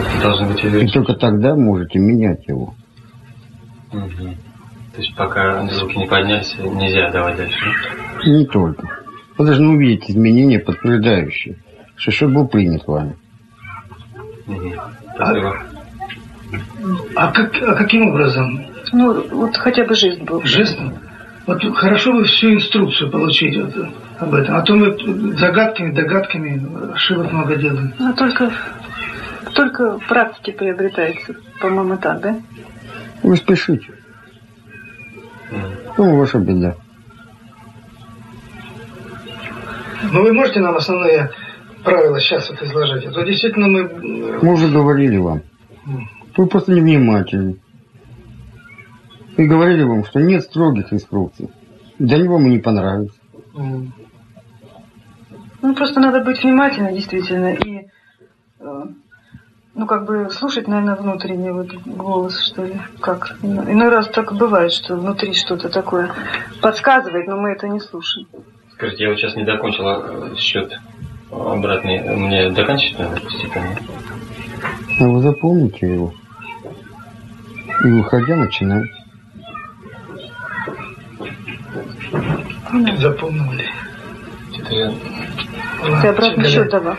Это должны быть И увеличены. только тогда можете менять его. Мгм. То есть пока звуки не поднялись, нельзя давать дальше. да? И не только. Вы должны увидеть изменения, подтверждающие, что счет был принят вами. Мгм. Спасибо. А, как, а каким образом? Ну, вот хотя бы жест был. Жестом? Вот хорошо бы всю инструкцию получить вот, об этом. А то мы загадками, догадками ошибок много делаем. Ну, только, только в практике приобретается, по-моему, так, да? Вы спешите. Ну, ваша беда. Но вы можете нам основные правила сейчас вот изложить? А то действительно мы... э, Мы уже говорили вам. Вы просто невнимательны. И говорили вам, что нет строгих инструкций. Да они вам и не понравятся. м, Ну, просто надо быть внимательным, действительно, и, э, ну, как бы слушать, наверное, внутренний вот голос, что ли, как. Иной раз так бывает, что внутри что-то такое подсказывает, но мы это не слушаем. Скажите, я вот сейчас не закончила э, счет обратный. Мне доканчивать надо постепенно? А вы запомните его. И выходя, начинайте. Запомнили. Что-то я... Ты обратный Галя. счет давай.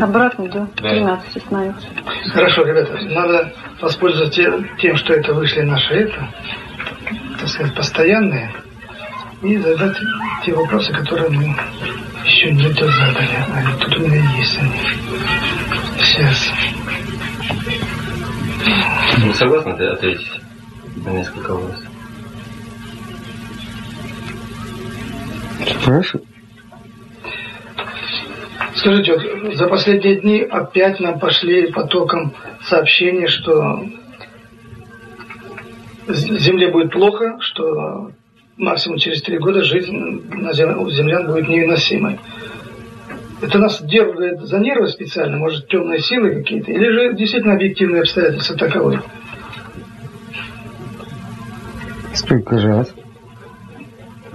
Обратный, да, Да. 13 становится. Хорошо, ребята, надо воспользоваться те- тем, что это вышли наши это, так сказать, постоянные, и задать те вопросы, которые мы еще не задали. Они тут у меня есть они. Сейчас. Вы согласны от- ответить на несколько вопросов? Спрашивай. Скажите, вот за последние дни опять нам пошли потоком сообщений, что Земле будет плохо, что максимум через три года жизнь на зем- у землян будет невыносимой. Это нас дергает за нервы специально, может, темные силы какие-то, или же действительно объективные обстоятельства таковы? Сколько раз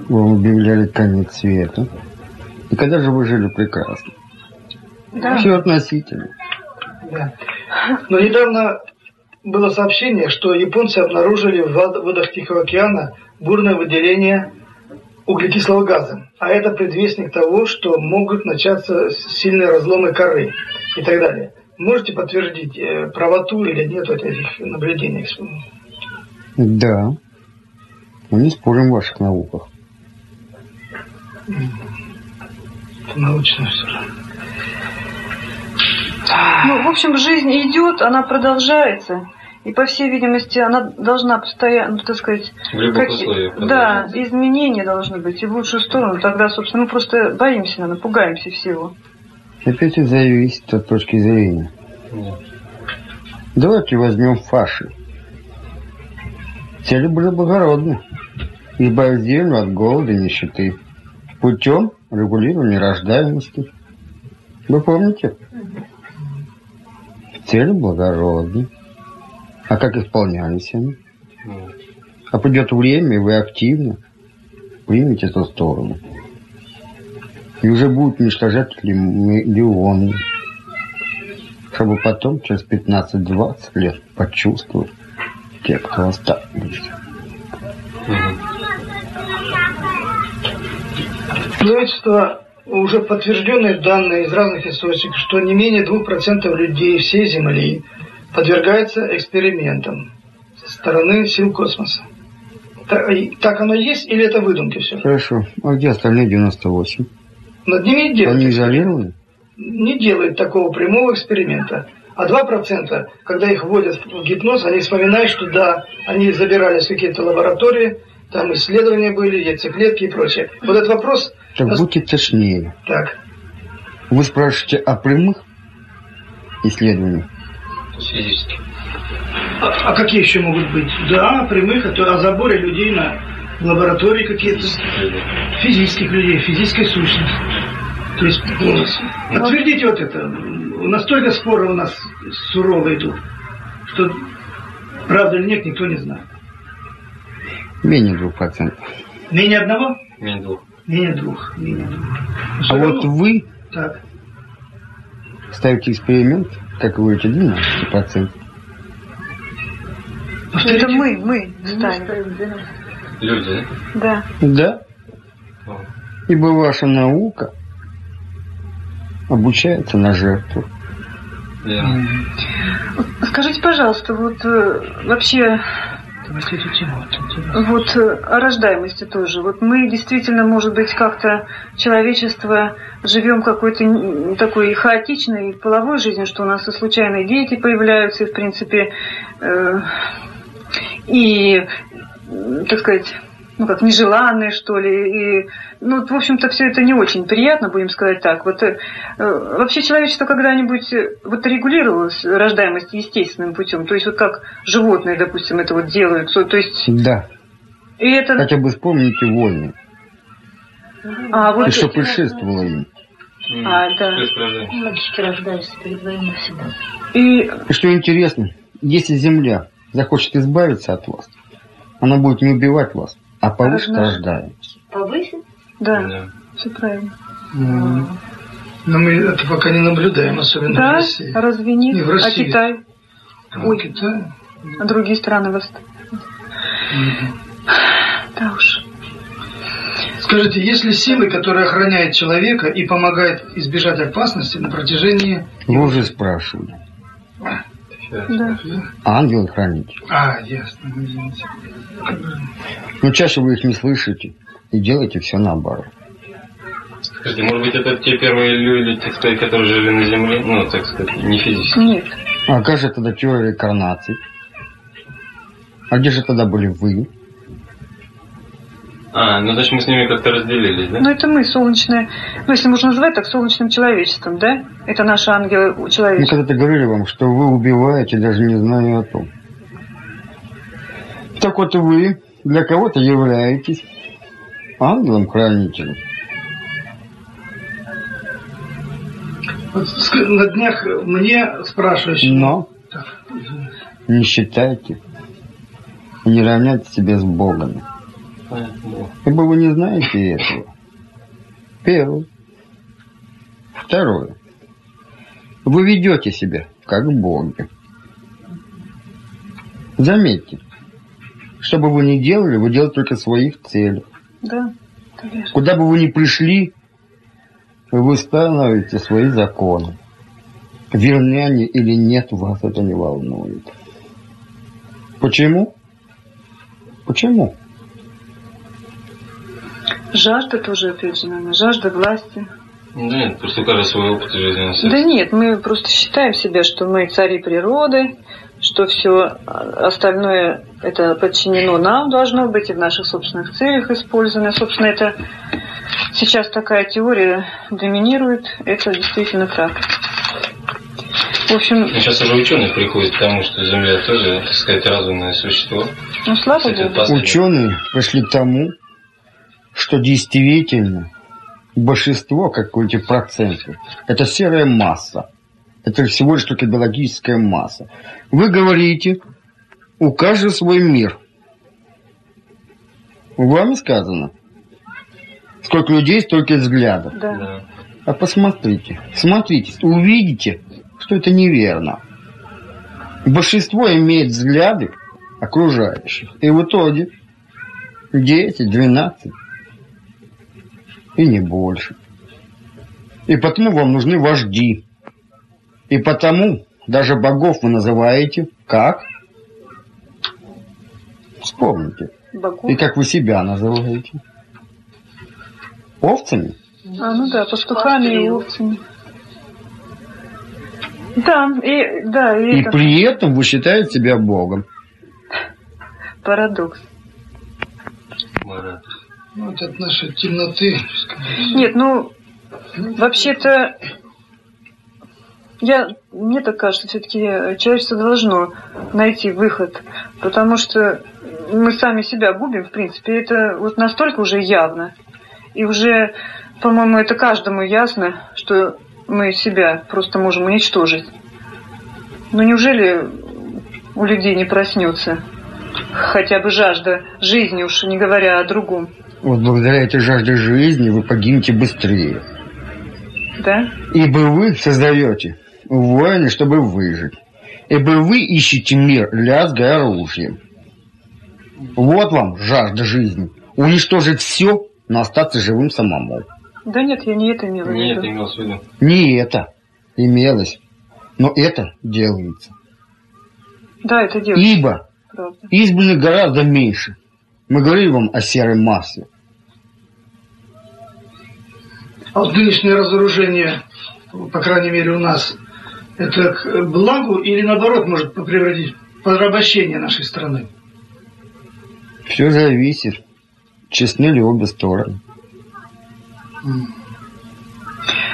вам объявляли конец света? И когда же вы жили прекрасно? Да. Все относительно. Да. Но недавно было сообщение, что японцы обнаружили в вод- водах Тихого океана бурное выделение углекислого газа. А это предвестник того, что могут начаться сильные разломы коры и так далее. Можете подтвердить э, правоту или нет этих наблюдений? Да. Мы не спорим в ваших науках. Это научно все же. Ну, в общем, жизнь идет, она продолжается. И, по всей видимости, она должна постоянно, ну, так сказать... В любых как- условиях Да, изменения должны быть и в лучшую сторону. Тогда, собственно, мы просто боимся, наверное, пугаемся всего. Опять это зависит от точки зрения. Да. Давайте возьмем фаши. Цели были благородны. Избавить землю от голода и нищеты. Путем регулирования рождаемости. Вы помните? Цели благородны. А как исполнялись они? А придет время, и вы активно примете эту сторону. И уже будут уничтожать ли- миллионы. Чтобы потом, через 15-20 лет, почувствовать те, кто остались. мгм. Правительство уже подтвержденные данные из разных источников, что не менее 2% людей всей Земли подвергается экспериментам со стороны сил космоса. Так, оно есть или это выдумки все? Хорошо. А где остальные 98? Над ними делают. Они изолированы? не делают такого прямого эксперимента. А 2%, когда их вводят в гипноз, они вспоминают, что да, они забирались в какие-то лаборатории, там исследования были, яйцеклетки и прочее. Вот этот вопрос... Так нас- будьте точнее. Так, Вы спрашиваете о прямых исследованиях? Физически. а, а какие еще могут быть? Да, прямых, а то о заборе людей на лаборатории какие-то. Физических людей, физической сущности. То есть, ну, подтвердите вот это. Настолько споры у нас сурово идут, что правда или нет, никто не знает. Менее 2%. Менее одного? Менее двух. Менее двух. Менее двух. А вот вы Так. ставите эксперимент, как вы эти 12%. Это мы, мы ставим. Люди, да? Да. Ибо ваша наука обучается на жертву. Верно. Скажите, пожалуйста, вот э, вообще Вот э, о рождаемости тоже. Вот мы действительно, может быть, как-то человечество живем какой-то такой хаотичной половой жизнью, что у нас и случайные дети появляются, и, в принципе, э, и, так сказать, ну как нежеланные, что ли, и, ну, вот, в общем-то, все это не очень приятно, будем сказать так. Вот э, э, вообще человечество когда-нибудь э, вот регулировалось рождаемость естественным путем, то есть вот как животные, допустим, это вот делают, то, то есть Да, и это, хотя бы вспомните войны, а вот и что предшествовало им. А, да. Мальчики рождаются перед войной всегда. и И что интересно, если Земля захочет избавиться от вас, она будет не убивать вас, а повысит Размножить. рождаемость. Повысить? да, Да. все правильно. Но мы это пока не наблюдаем, особенно в Да, России. разве нет? Не, в А России. Китай, А Ой. Китай? а другие страны вас. Да уж. Скажите, есть ли силы, которые охраняют человека и помогают избежать опасности на протяжении... Вы уже спрашивали. Да. Ангел-хранитель. А, ясно, извините. Но чаще вы их не слышите и делаете все наоборот. Скажите, может быть, это те первые люди, так сказать, которые жили на Земле? Ну, так сказать, не физически. Нет. А как же тогда теория реинкарнации? А где же тогда были вы? А, ну, значит, мы с ними как-то разделились, да? Ну, это мы, солнечное, ну, если можно назвать так, солнечным человечеством, да? Это наши ангелы Мы человечества. когда-то говорили вам, что вы убиваете, даже не зная о том. Так вот вы для кого-то являетесь ангелом-хранителем. Вот на днях мне спрашивающий... Но Так, не считайте и не равняйте себя с Богом. Да. Ибо вы не знаете этого. Первое. Второе. Вы ведете себя как боги. Заметьте, что бы вы ни делали, вы делаете только своих целях. Да, это верно. Куда бы вы ни пришли, вы становите свои законы. Верны они или нет, вас это не волнует. Почему? Почему? Жажда тоже, опять же, наверное, жажда власти. Ну, Да нет, просто у каждого свой опыт жизненный. Да нет, мы просто считаем себя, что мы цари природы, что все остальное это подчинено нам должно быть и в наших собственных целях использовано. Собственно, это сейчас такая теория доминирует, это действительно так. В общем, Ну, сейчас уже ученые приходят к тому, что Земля тоже, так сказать, разумное существо. ну слава Кстати, богу. Ученые пришли к тому, что действительно большинство, какой-то процентов, это серая масса. Это всего лишь только биологическая масса. Вы говорите, у каждого свой мир. Вам сказано. Сколько людей, столько взглядов. Да. А посмотрите, смотрите, увидите, что это неверно. Большинство имеет взгляды окружающих. И в итоге 10, 12 и не больше. И потому вам нужны вожди. И потому даже богов вы называете как? Вспомните. Богу. И как вы себя называете? Овцами? А, ну да, пастухами и овцами. Да, и, да, и, И это при этом вы считаете себя богом. парадокс. Марат. Ну, Вот от нашей темноты. Нет, ну, вообще-то, я, мне так кажется, все-таки человечество должно найти выход, потому что мы сами себя губим, в принципе, это вот настолько уже явно. И уже, по-моему, это каждому ясно, что мы себя просто можем уничтожить. Но неужели у людей не проснется хотя бы жажда жизни, уж не говоря о другом, Вот благодаря этой жажде жизни вы погибнете быстрее. да? Ибо вы создаете воины, чтобы выжить. Ибо вы ищете мир, лязгая оружием. Вот вам жажда жизни. Уничтожить все, но остаться живым самому. Да нет, я не это имела в виду. имелось в виду. Не это имелось, но это делается. Да, это делается, Ибо правда. избранных гораздо меньше. Мы говорили вам о серой массе. А вот нынешнее разоружение, по крайней мере у нас, это к благу или наоборот может превратить в порабощение нашей страны? Все зависит, честны ли обе стороны.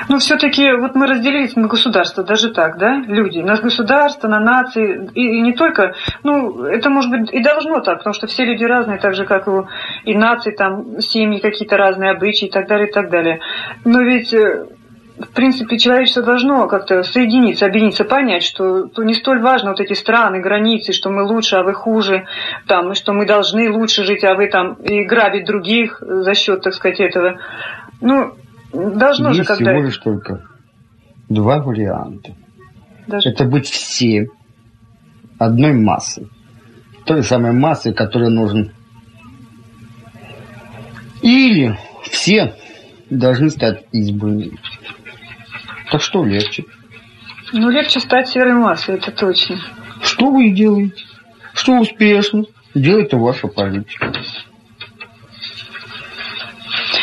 Но все-таки вот мы разделились на государства, даже так, да, люди, на государства, на нации, и, и не только, ну, это может быть и должно так, потому что все люди разные, так же, как и, и нации, там, семьи какие-то разные, обычаи и так далее, и так далее. Но ведь, э, в принципе, человечество должно как-то соединиться, объединиться, понять, что то не столь важно вот эти страны, границы, что мы лучше, а вы хуже, там, что мы должны лучше жить, а вы там и грабить других за счет, так сказать, этого. Ну, должно же Есть когда всего лишь только два варианта. даже Это быть все одной массой. Той самой массой, которая нужен. Или все должны стать избранными. Так что легче? Ну, легче стать серой массой, это точно. Что вы и делаете? Что успешно? Делает ваша политика.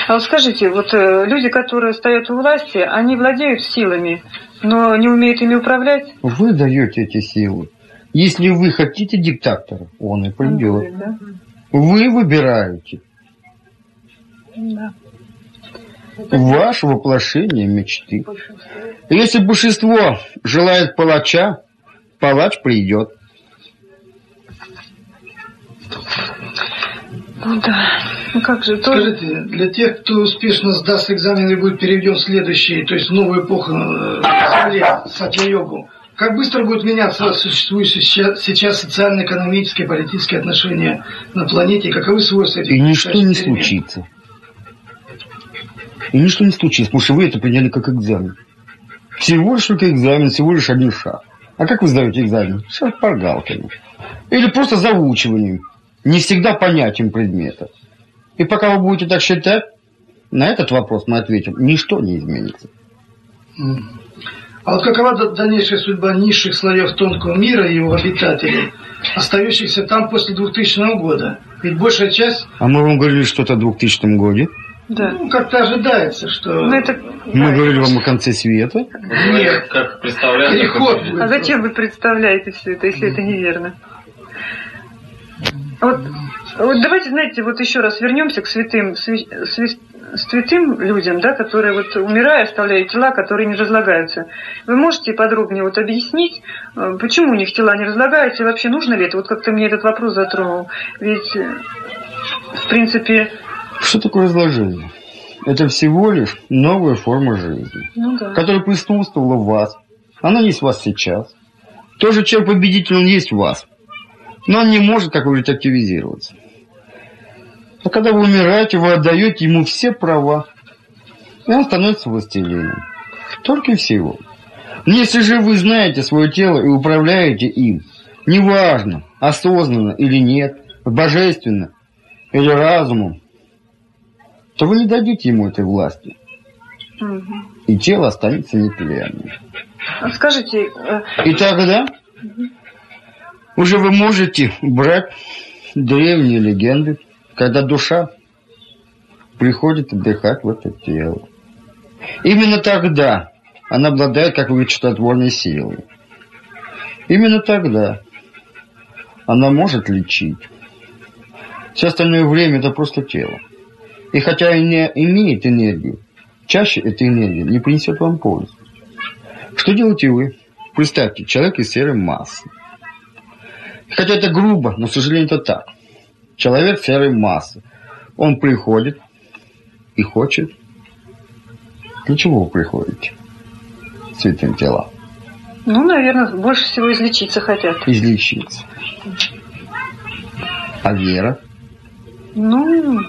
А вот скажите, вот э, люди, которые стоят у власти, они владеют силами, но не умеют ими управлять? Вы даете эти силы. Если вы хотите диктатора, он и придет. Да? Вы выбираете. Да. Ваше воплощение мечты. Если большинство желает палача, палач придет. Ну да. Ну как же, тоже... Скажите, для тех, кто успешно сдаст экзамен и будет переведен в следующий, то есть в новую эпоху э, Сатья-йогу, как быстро будут меняться существующие сейчас, социально-экономические, политические отношения на планете, и каковы свойства этих И ничто не случится. И ничто не случится, потому что вы это приняли как экзамен. Всего лишь только экзамен, всего лишь один шаг. А как вы сдаете экзамен? Шпаргалками. Или просто заучиванием. Не всегда понятием предмета. И пока вы будете так считать, на этот вопрос мы ответим, ничто не изменится. А вот какова дальнейшая судьба низших слоев тонкого мира и его обитателей, остающихся там после 2000 года? Ведь большая часть, А мы вам говорили что-то о 2000 годе. Да. ну, как-то ожидается, что... Ну, это... Мы говорили вам о конце света. Нет. Как представляют, Переход. А зачем вы представляете все это, если это неверно? Вот, вот давайте, знаете, вот еще раз вернемся к святым, свя- свя- святым людям, да, которые вот умирая оставляют тела, которые не разлагаются. Вы можете подробнее вот объяснить, э, почему у них тела не разлагаются и вообще нужно ли это? Вот как-то мне этот вопрос затронул. Ведь, э, в принципе, Что такое разложение? Это всего лишь новая форма жизни. ну да. которая присутствовала в вас. Она есть в вас сейчас. Тоже человек-победитель, он есть в вас. Но он не может, как вы говорите, активизироваться. А когда вы умираете, вы отдаете ему все права. И он становится властелином. Только и всего. Но если же вы знаете свое тело и управляете им, неважно, осознанно или нет, божественно или разумом, то вы не дадите ему этой власти. Мгм. И тело останется неприятным. А Скажите, э, И тогда уже вы можете брать древние легенды, когда душа приходит отдыхать в это тело. Именно тогда она обладает, как вы чудотворной силой. Именно тогда она может лечить. Все остальное время это просто тело. И хотя и не имеет энергию, чаще эта энергия не принесет вам пользу. Что делаете вы? Представьте, человек из серой массы. Хотя это грубо, но, к сожалению, это так. Человек серой массы. Он приходит и хочет. Для чего вы приходите? Святым телам. ну, наверное, больше всего излечиться хотят. Излечиться. А вера? Ну,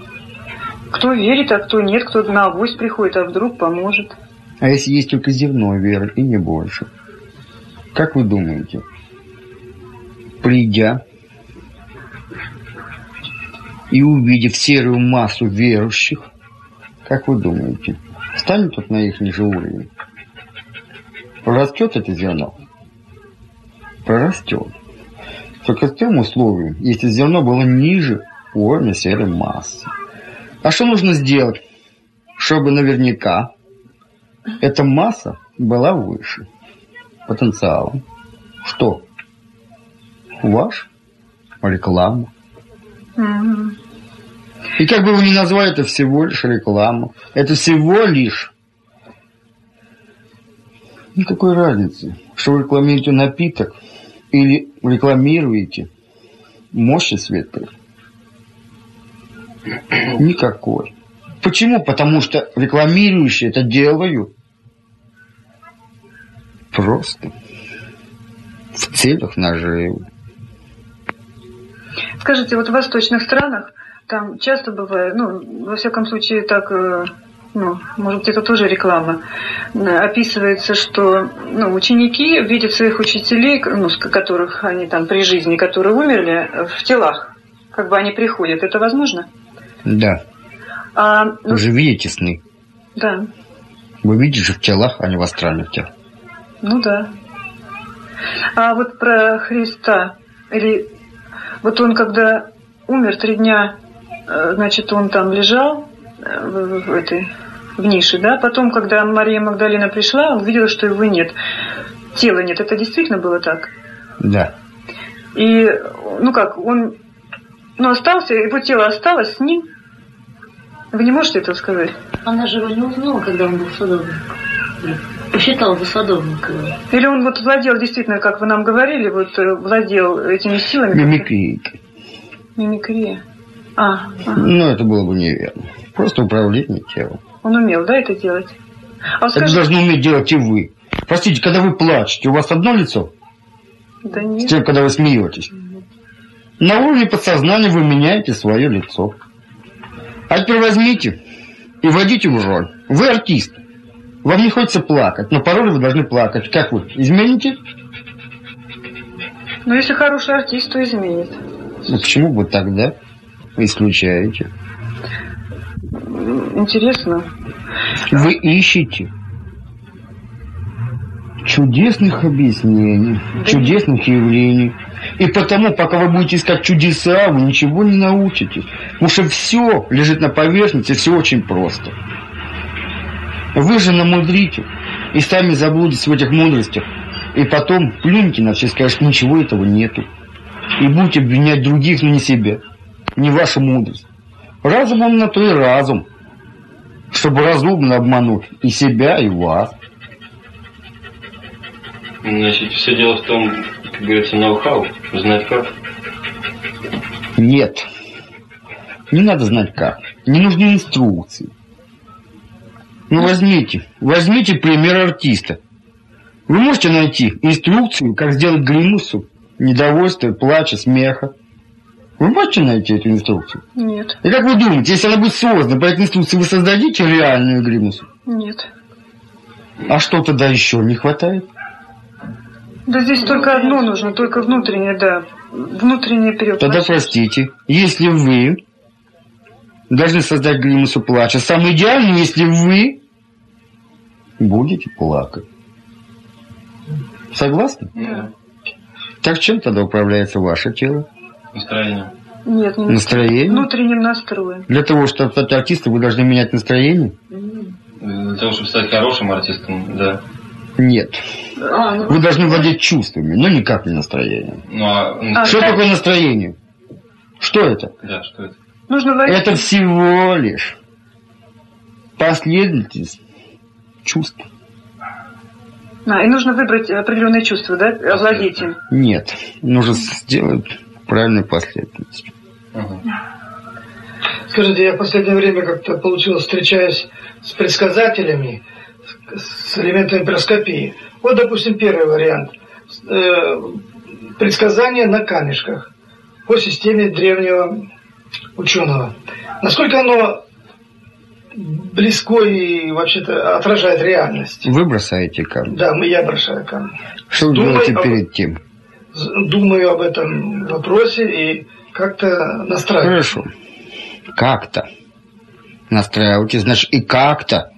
кто верит, а кто нет, кто на авось приходит, а вдруг поможет. А если есть только зерно веры и не больше? Как вы думаете, придя и увидев серую массу верующих, как вы думаете, станет тут на их ниже уровень? Прорастет это зерно? Прорастет. Только с тем условием, если зерно было ниже уровня серой массы. А что нужно сделать, чтобы наверняка эта масса была выше потенциалом? Что? Ваш? Реклама. Мгм. И как бы вы ни назвали, это всего лишь реклама. Это всего лишь. Никакой разницы, что вы рекламируете напиток или рекламируете мощи светлой. Никакой. Почему? Потому что рекламирующие это делают просто в целях наживы. Скажите, вот в восточных странах там часто бывает, ну, во всяком случае, так, э, ну, может быть, это тоже реклама, описывается, что ну, ученики видят своих учителей, ну, с которых они там при жизни, которые умерли, э, в телах. Как бы они приходят. Это возможно? Да. А, ну, Вы же видите сны. да. Вы видите же в телах, а не в астральных телах. Ну да. А вот про Христа, или вот он когда умер три дня, э, значит, он там лежал э, в, в этой в нише, да, потом, когда Мария Магдалина пришла, увидела, что его нет. Тела нет. Это действительно было так? Да. И, ну как, он, ну остался, его тело осталось с ним. Вы не можете этого сказать? Она же его не узнала, когда он был садовник. Посчитала за садовника. Или он вот владел действительно, как вы нам говорили, вот э, владел этими силами? Мимикрия. Мимикрия. А. Ну, это было бы неверно. Просто управление телом. он умел, да, это делать? А вот Это скажи, должны уметь делать и вы. Простите, когда вы плачете, у вас одно лицо? да С нет. тем, когда вы смеетесь. На уровне подсознания вы меняете свое лицо. А теперь возьмите и вводите в роль. Вы артист. Вам не хочется плакать, но порой вы должны плакать. Как вы? Измените? Ну, если хороший артист, то изменит. Ну, почему бы тогда исключаете? М, Интересно. Вы ищете чудесных объяснений, чудесных явлений. И потому, пока вы будете искать чудеса, вы ничего не научитесь. Потому что все лежит на поверхности, все очень просто. Вы же намудрите и сами заблудитесь в этих мудростях. И потом плюньте на все, скажете, ничего этого нету. И будете обвинять других, но не себя. Не ваша мудрость. Разум он на то и разум. Чтобы разумно обмануть и себя, и вас. Значит, все дело в том, как говорится, ноу-хау, знать как. Нет. Не надо знать как. Не нужны инструкции. Ну возьмите, возьмите пример артиста. Вы можете найти инструкцию, как сделать гримусу, недовольства, плача, смеха. Вы можете найти эту инструкцию? Нет, И как вы думаете, если она будет создана по этой инструкции, вы создадите реальную гримусу? нет. А что тогда еще не хватает? Да здесь только одно нужно, только внутреннее, да. Внутреннее Тогда перевоплощение. простите, если вы должны создать гримусу плача, самое идеальное, если вы будете плакать. Согласны? Да. Так чем тогда управляется ваше тело? Настроение. Нет, не Настроение? внутренним настроем. Для того, чтобы стать артистом, вы должны менять настроение? Для того, чтобы стать хорошим артистом, да. Нет. А, ну, Вы должны владеть чувствами, но никак не настроением. Ну а, А, Что да. такое настроение? Что это? да, что это? Нужно войти. Это всего лишь последовательность чувств. А, и нужно выбрать определенное чувство, да, овладеть им. Нет, нужно сделать правильную последовательность. Ага. Скажите, я в последнее время как-то получилось, встречаясь с предсказателями, с элементами микроскопии. Вот, допустим, первый вариант. Э, Предсказание на камешках по системе древнего ученого. Насколько оно близко и вообще-то отражает реальность. Вы бросаете камни. Да, мы, я бросаю камни. Что вы об- перед тем? Думаю об этом вопросе и как-то настраиваюсь. Хорошо. Как-то. Настраивайтесь, значит, и как-то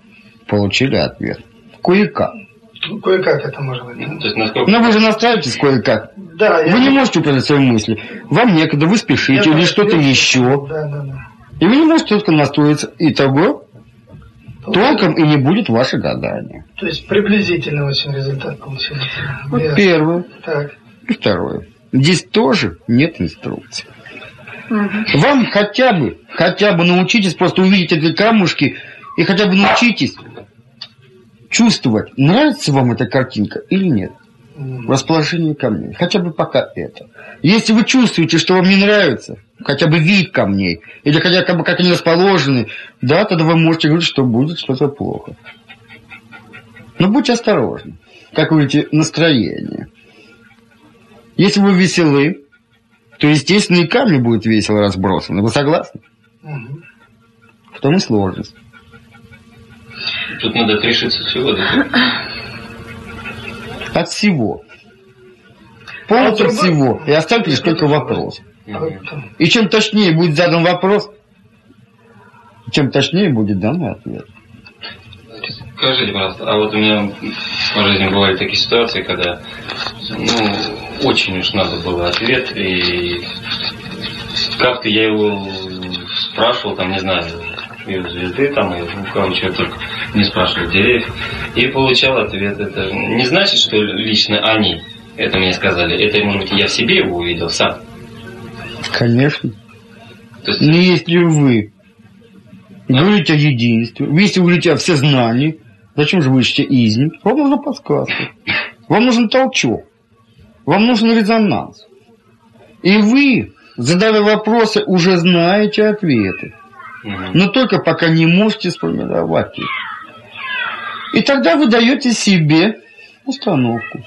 получили ответ. Кое-как. Кое-как это может быть. То есть насколько... Но вы же настраиваетесь кое-как. Да, я... Вы не можете управлять своими мыслями. Вам некогда, вы я спешите или так что-то еще. Да, да, да. И вы не можете только настроиться. И того толком и не будет ваше гадание. То есть приблизительно очень результат получился. Вот Ясно. первое. Так. И второе. Здесь тоже нет инструкции. Мгм. Вам хотя бы, хотя бы научитесь просто увидеть эти камушки и хотя бы научитесь чувствовать, нравится вам эта картинка или нет. Расположение камней. Хотя бы пока это. Если вы чувствуете, что вам не нравится, хотя бы вид камней, или хотя бы как они расположены, да, тогда вы можете говорить, что будет что-то плохо. Но будьте осторожны. Как вы говорите, настроение. Если вы веселы, то, естественно, и камни будут весело разбросаны. Вы согласны? Мгм. В том и сложность. Тут надо отрешиться от всего, да? От всего. Полностью А от всего. И оставьте лишь только вопрос. И чем точнее будет задан вопрос, чем точнее будет дан ответ. Скажите, пожалуйста, а вот у меня по жизни бывали такие ситуации, когда ну, очень уж надо было ответ, и как-то я его спрашивал, там, не знаю, и у звезды, там, и у кого чего только не спрашивал, деревьев, и получал ответ. Это не значит, что лично они это мне сказали. Это, может быть, я в себе его увидел сам. Конечно. То есть, Но если вы говорите о единстве, если вы говорите о всезнании, зачем же вы ищете изни? Вам нужна подсказка. Вам нужен толчок. Вам нужен резонанс. И вы, задавая вопросы, уже знаете ответы. но только пока не можете сформировать их. И тогда вы даете себе установку.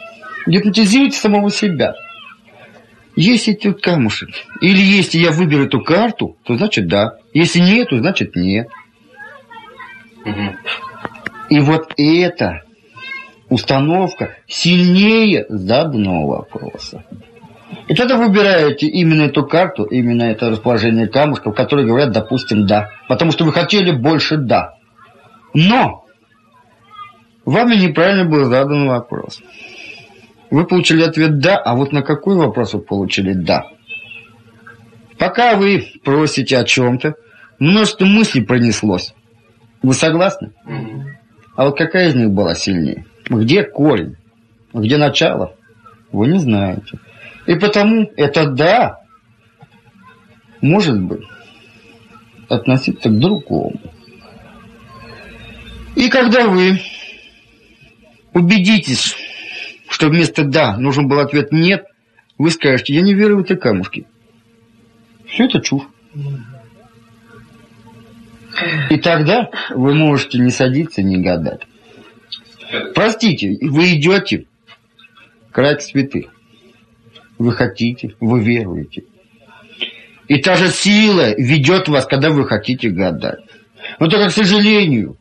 Гипнотизируете самого себя. Если тут камушек, или если я выберу эту карту, то значит да. Если нет, то значит нет. Мгм. И вот эта установка сильнее заданного вопроса. И тогда выбираете именно эту карту, именно это расположение камушков, которые говорят, допустим, да. Потому что вы хотели больше да. Но вами неправильно был задан вопрос. Вы получили ответ «да», а вот на какой вопрос вы получили «да»? Пока вы просите о чем-то, множество мыслей пронеслось. Вы согласны? А вот какая из них была сильнее? Где корень? Где начало? Вы не знаете. И потому это «да» может быть относиться к другому. И когда вы убедитесь, что вместо «да» нужен был ответ «нет», вы скажете «я не верю в эти камушки». Все это чушь. И тогда вы можете не садиться, не гадать. Простите, вы идете крать цветы. Вы хотите, вы веруете. И та же сила ведет вас, когда вы хотите гадать. Но только, к сожалению,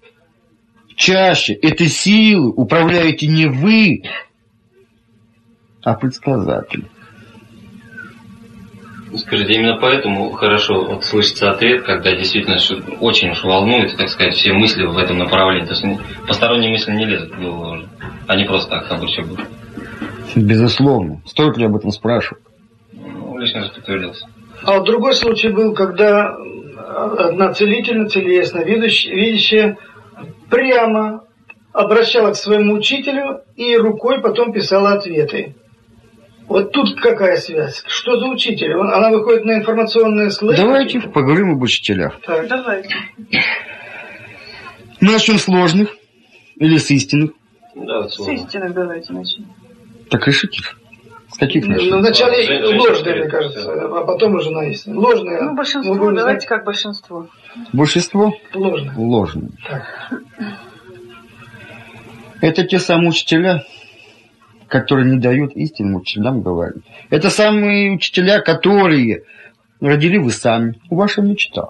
чаще этой силы управляете не вы, а предсказатель. Скажите, именно поэтому хорошо вот слышится ответ, когда действительно очень уж волнует, так сказать, все мысли в этом направлении. То есть ну, посторонние мысли не лезут в голову уже. Они просто так там все будут. Безусловно. Стоит ли об этом спрашивать? Ну, лишний раз подтвердился. А вот другой случай был, когда одна целительница или ясновидящая видящая прямо обращалась к своему учителю и рукой потом писала ответы. Вот тут какая связь? Что за учитель? Он- Она выходит на информационные слои? Давайте поговорим об учителях. Так. Давайте. Мы начнем с сложных или с истинных. Да, С истинных давайте начнем. Так решите. С каких Ну, начнем? Вначале Жен- женщина ложные, мне кажется, а потом уже на истину. Ложные. Ну, большинство, будем давайте знать, как большинство. Большинство Ложные. ложные. Так. Это те самые учителя, которые не дают истинным учителям говорить. Это самые учителя, которые родили вы сами, ваша мечта.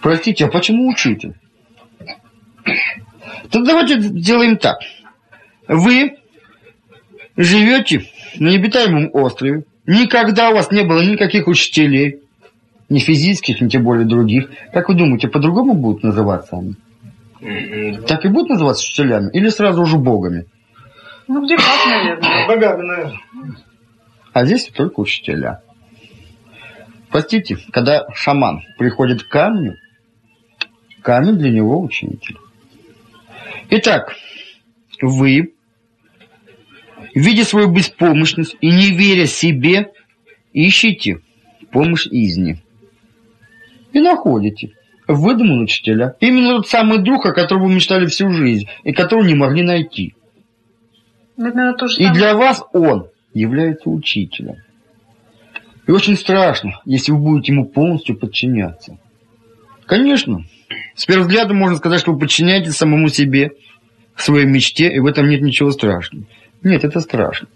Простите, а почему учитель? То давайте сделаем так. Вы живете на необитаемом острове. Никогда у вас не было никаких учителей. Ни физических, ни тем более других. Как вы думаете, по-другому будут называться они? М, Так и будут называться учителями? Или сразу уже богами? Ну, где как, наверное. Богами, наверное. А здесь только учителя. Простите, когда шаман приходит к камню, камень для него учитель. Итак, вы, видя свою беспомощность и не веря себе, ищете помощь изни. И находите выдуманного учителя. Именно тот самый друг, о котором вы мечтали всю жизнь, и которого не могли найти. Наверное, то И для вас он является учителем. И очень страшно, если вы будете ему полностью подчиняться. Конечно, с первого взгляда можно сказать, что вы подчиняетесь самому себе, своей мечте, и в этом нет ничего страшного. Нет, это страшно.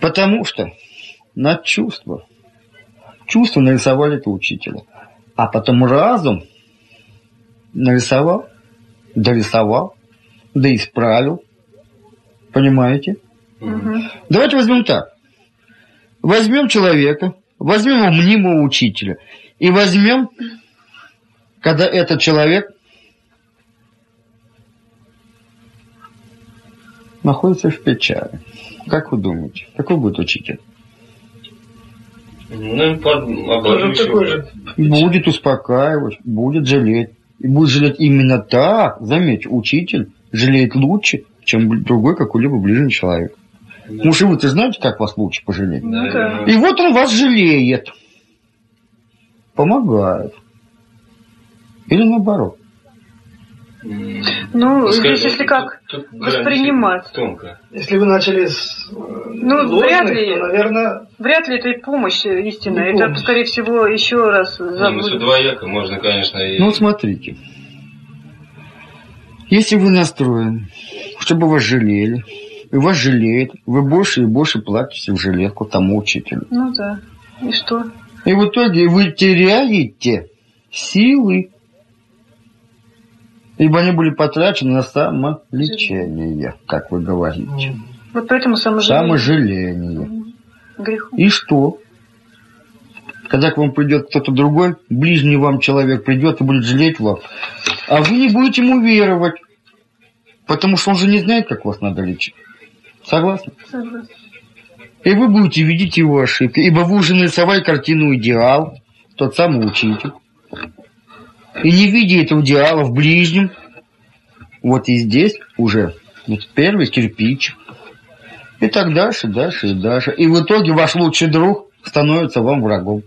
Потому что на чувства, чувства нарисовали это учителя. А потом разум нарисовал, дорисовал, да исправил. Понимаете? Мгм. Давайте возьмем так. Возьмем человека, возьмем его мнимого учителя. И возьмем, когда этот человек находится в печали. Как вы думаете, какой будет учитель? Ну, под же. Будет успокаивать, будет жалеть. И будет жалеть именно так. Заметьте, учитель жалеет лучше, чем другой какой-либо ближний человек. Муж и вы-то знаете, как вас лучше пожалеть? Ну да. И вот он вас жалеет. Помогает. Или наоборот. М, Ну, скажем, здесь если как тут грань воспринимать. Тонко. Если вы начали с э, Ну, ложных, вряд ли. то, наверное, Вряд ли это и помощь истинная. Не Это, помощь. скорее всего, еще раз Не, ну, двояко, можно, конечно, и... Ну, смотрите. Если вы настроены, чтобы вас жалели, и вас жалеют, вы больше и больше платите в жилетку тому учителю. Ну да. И что? И в итоге вы теряете силы, ибо они были потрачены на самолечение, как вы говорите. Вот поэтому саможаление. Саможаление. Грех. И что? Когда к вам придет кто-то другой, ближний вам человек придет и будет жалеть вас, а вы не будете ему веровать, потому что он же не знает, как вас надо лечить. Согласны? Согласна. И вы будете видеть его ошибки, ибо вы уже нарисовали картину идеал, тот самый учитель. И не видя этого идеала в ближнем, вот и здесь уже вот первый кирпич. И так дальше, дальше и дальше. И в итоге ваш лучший друг становится вам врагом.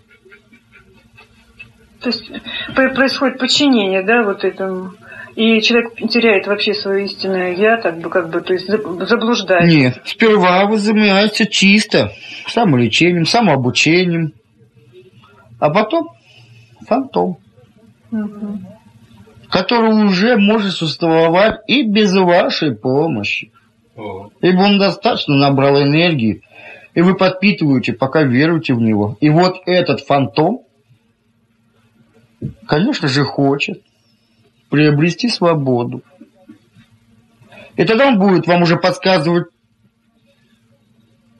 То есть про- происходит подчинение, да, вот этому. И человек теряет вообще свое истинное я, так бы как бы, то есть заб- заблуждается. Нет, сперва вы занимаетесь чисто самолечением, самообучением, а потом фантом. Мгм. который уже может существовать и без вашей помощи. О, Ибо он достаточно набрал энергии, и вы подпитываете, пока веруете в него. И вот этот фантом, конечно же, хочет приобрести свободу. И тогда он будет вам уже подсказывать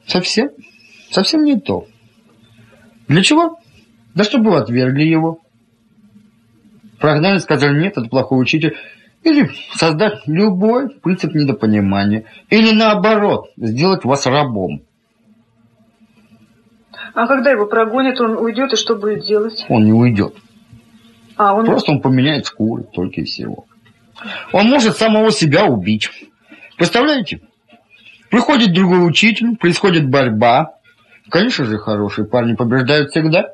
совсем, совсем не то. Для чего? Да чтобы вы отвергли его. Прогнали, сказали, нет, это плохой учитель. Или создать любой принцип недопонимания. Или наоборот, сделать вас рабом. А когда его прогонят, он уйдет, и что будет делать? Он не уйдет. А, он... Просто он поменяет шкуры, только и всего. Он может самого себя убить. Представляете? Приходит другой учитель, происходит борьба. Конечно же, хорошие парни побеждают всегда.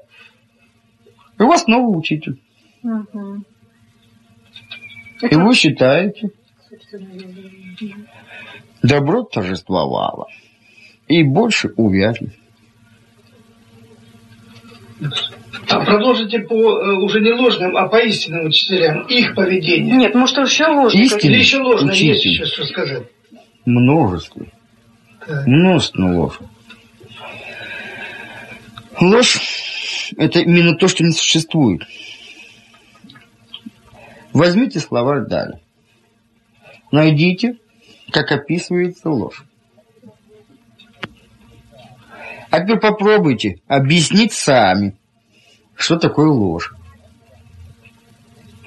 И у вас новый учитель. Мгм. И вы считаете, добро торжествовало. И больше увязли. А продолжите по э, уже не ложным, а по истинным учителям, их поведение. Нет, может, еще ложно. Истинно. Или еще ложно есть еще что сказать. Множество. Да. Множество ложь. Ложь – это именно то, что не существует. Возьмите словарь далее. Найдите, как описывается ложь. А теперь попробуйте объяснить сами, что такое ложь.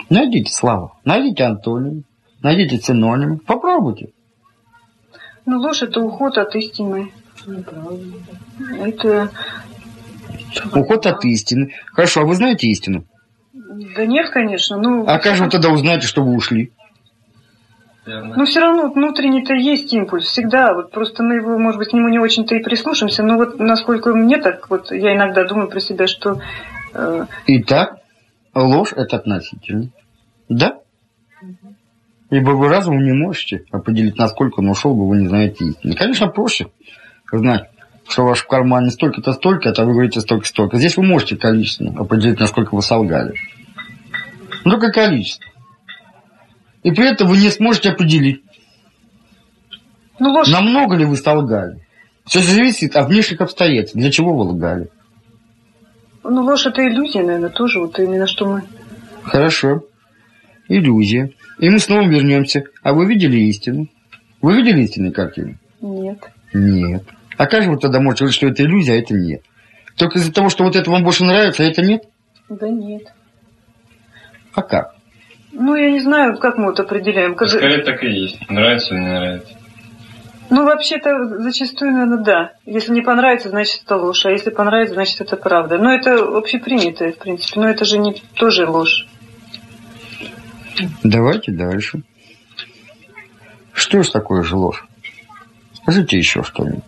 Найдите слова, найдите антоним, найдите синонимы, попробуйте. Ну, ложь это уход от истины. Это... Уход от истины. Хорошо, а вы знаете истину? Да нет, конечно. Ну, А как же вы тогда узнаете, что вы ушли? Но все равно внутренний-то есть импульс всегда. Вот просто мы его, может быть, к нему не очень-то и прислушаемся. Но вот насколько мне так, вот я иногда думаю про себя, что э, Итак, ложь это относительно. Да? Ибо вы разумом не можете определить, насколько он ушел, бы вы не знаете истины. Конечно, проще знать, что ваш в кармане столько-то, столько-то, а вы говорите столько-столько. Здесь вы можете количественно определить, насколько вы солгали. Но только количество. И при этом вы не сможете определить, ну, ложь намного ли вы солгали. Все зависит от внешних обстоятельств. Для чего вы лгали? Ну, ложь это иллюзия, наверное, тоже. Вот именно что мы... Хорошо. Иллюзия. И мы снова вернемся. А вы видели истину? Вы видели истинную картину? Нет. Нет. А как же вы тогда можете говорить, что это иллюзия, а это нет? Только из-за того, что вот это вам больше нравится, а это нет? Да нет. А как? Ну, я не знаю, как мы вот определяем. Как... Скорее так и есть. Нравится или не нравится. Ну, вообще-то, зачастую, наверное, да. Если не понравится, значит, это ложь. А если понравится, значит, это правда. Но это общепринятое, в принципе. Но это же не тоже ложь. Давайте дальше. Что ж такое же ложь? Скажите еще что-нибудь.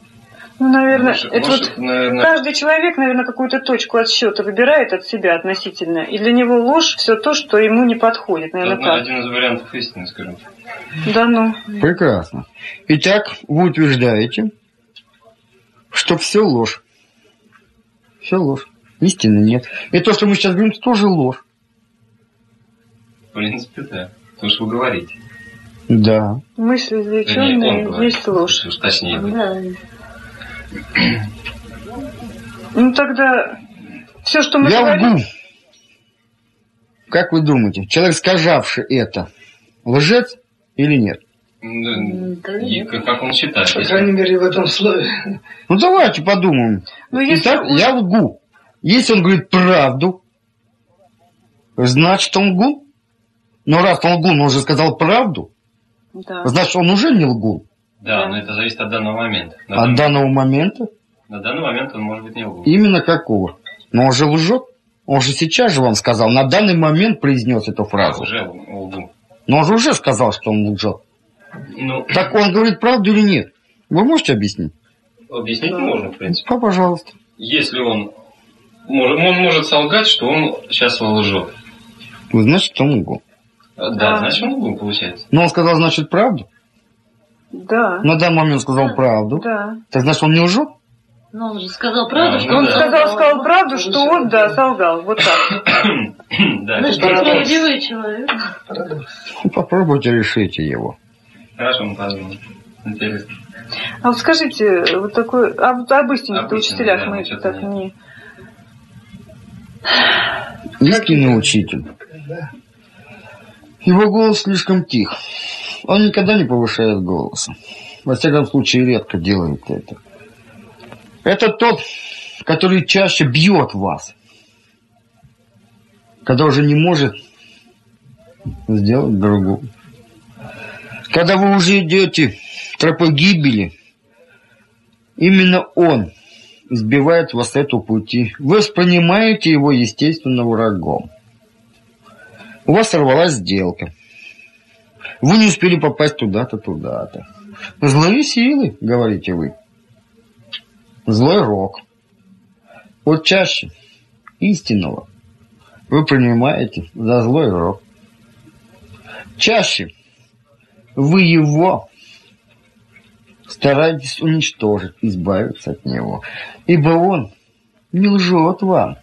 Ну, наверное, Ложь- это ложь, вот наверное, каждый человек, наверное, какую-то точку отсчета выбирает от себя относительно. И для него ложь все то, что ему не подходит. Наверное, одна- так. один из вариантов истины, скажем. Да ну. Прекрасно. Итак, вы утверждаете, что все ложь. Все ложь. Истины нет. И то, что мы сейчас говорим, тоже ложь. В принципе, да. То, что вы говорите. Да. Мысли извлеченные есть ложь. Точнее. Да. Ну тогда все, что мы Я говорим... лгу. Как вы думаете, человек, сказавший это, лжец или нет? Да и как он считает. По крайней мере, в этом слове. Ну давайте подумаем. Ну, если Итак, он- я лгу. Если он говорит правду, значит он лгун. Но раз он лгун, он уже сказал правду, Да. значит он уже не лгун. Да, но это зависит от данного момента. На, От данного момента на данный момент он может быть не лгун. именно какого? Но он же лжет. Он же сейчас же вам сказал, на данный момент произнес эту фразу. Уже лгун. Но он же уже сказал, что он лжет. Ну, Так он говорит правду или нет? Вы можете объяснить? объяснить можно, в принципе. Да, пожалуйста. Если он, может- он может солгать, что он сейчас лжет. Значит, он лгун. Да, Да. значит он лгун, получается. Но он сказал, значит, правду. Да. На данный момент он сказал правду. Да. Так значит, он не лжет? Но он же сказал правду, Да, что ну Он да. сказал, сказал правду, что он, да, солгал. Вот так. Да, Знаешь, теперь- парадокс. Справедливый человек. Попробуйте решите его. Хорошо, мы подумаем. Интересно. А вот скажите, вот такой, а вот об истинных Об истине, учителях да, мы так не- не... Истинный учитель. Да. Его голос слишком тих. Он никогда не повышает голоса. Во всяком случае, редко делает это. Это тот, который чаще бьет вас. Когда уже не может сделать другого. Когда вы уже идете тропой гибели, именно он сбивает вас с этого пути. Вы воспринимаете его естественно врагом. У вас сорвалась сделка. Вы не успели попасть туда-то, туда-то. Злые силы, говорите вы. Злой рок. Вот чаще истинного вы принимаете за злой рок. Чаще вы его стараетесь уничтожить, избавиться от него. Ибо он не лжет вам.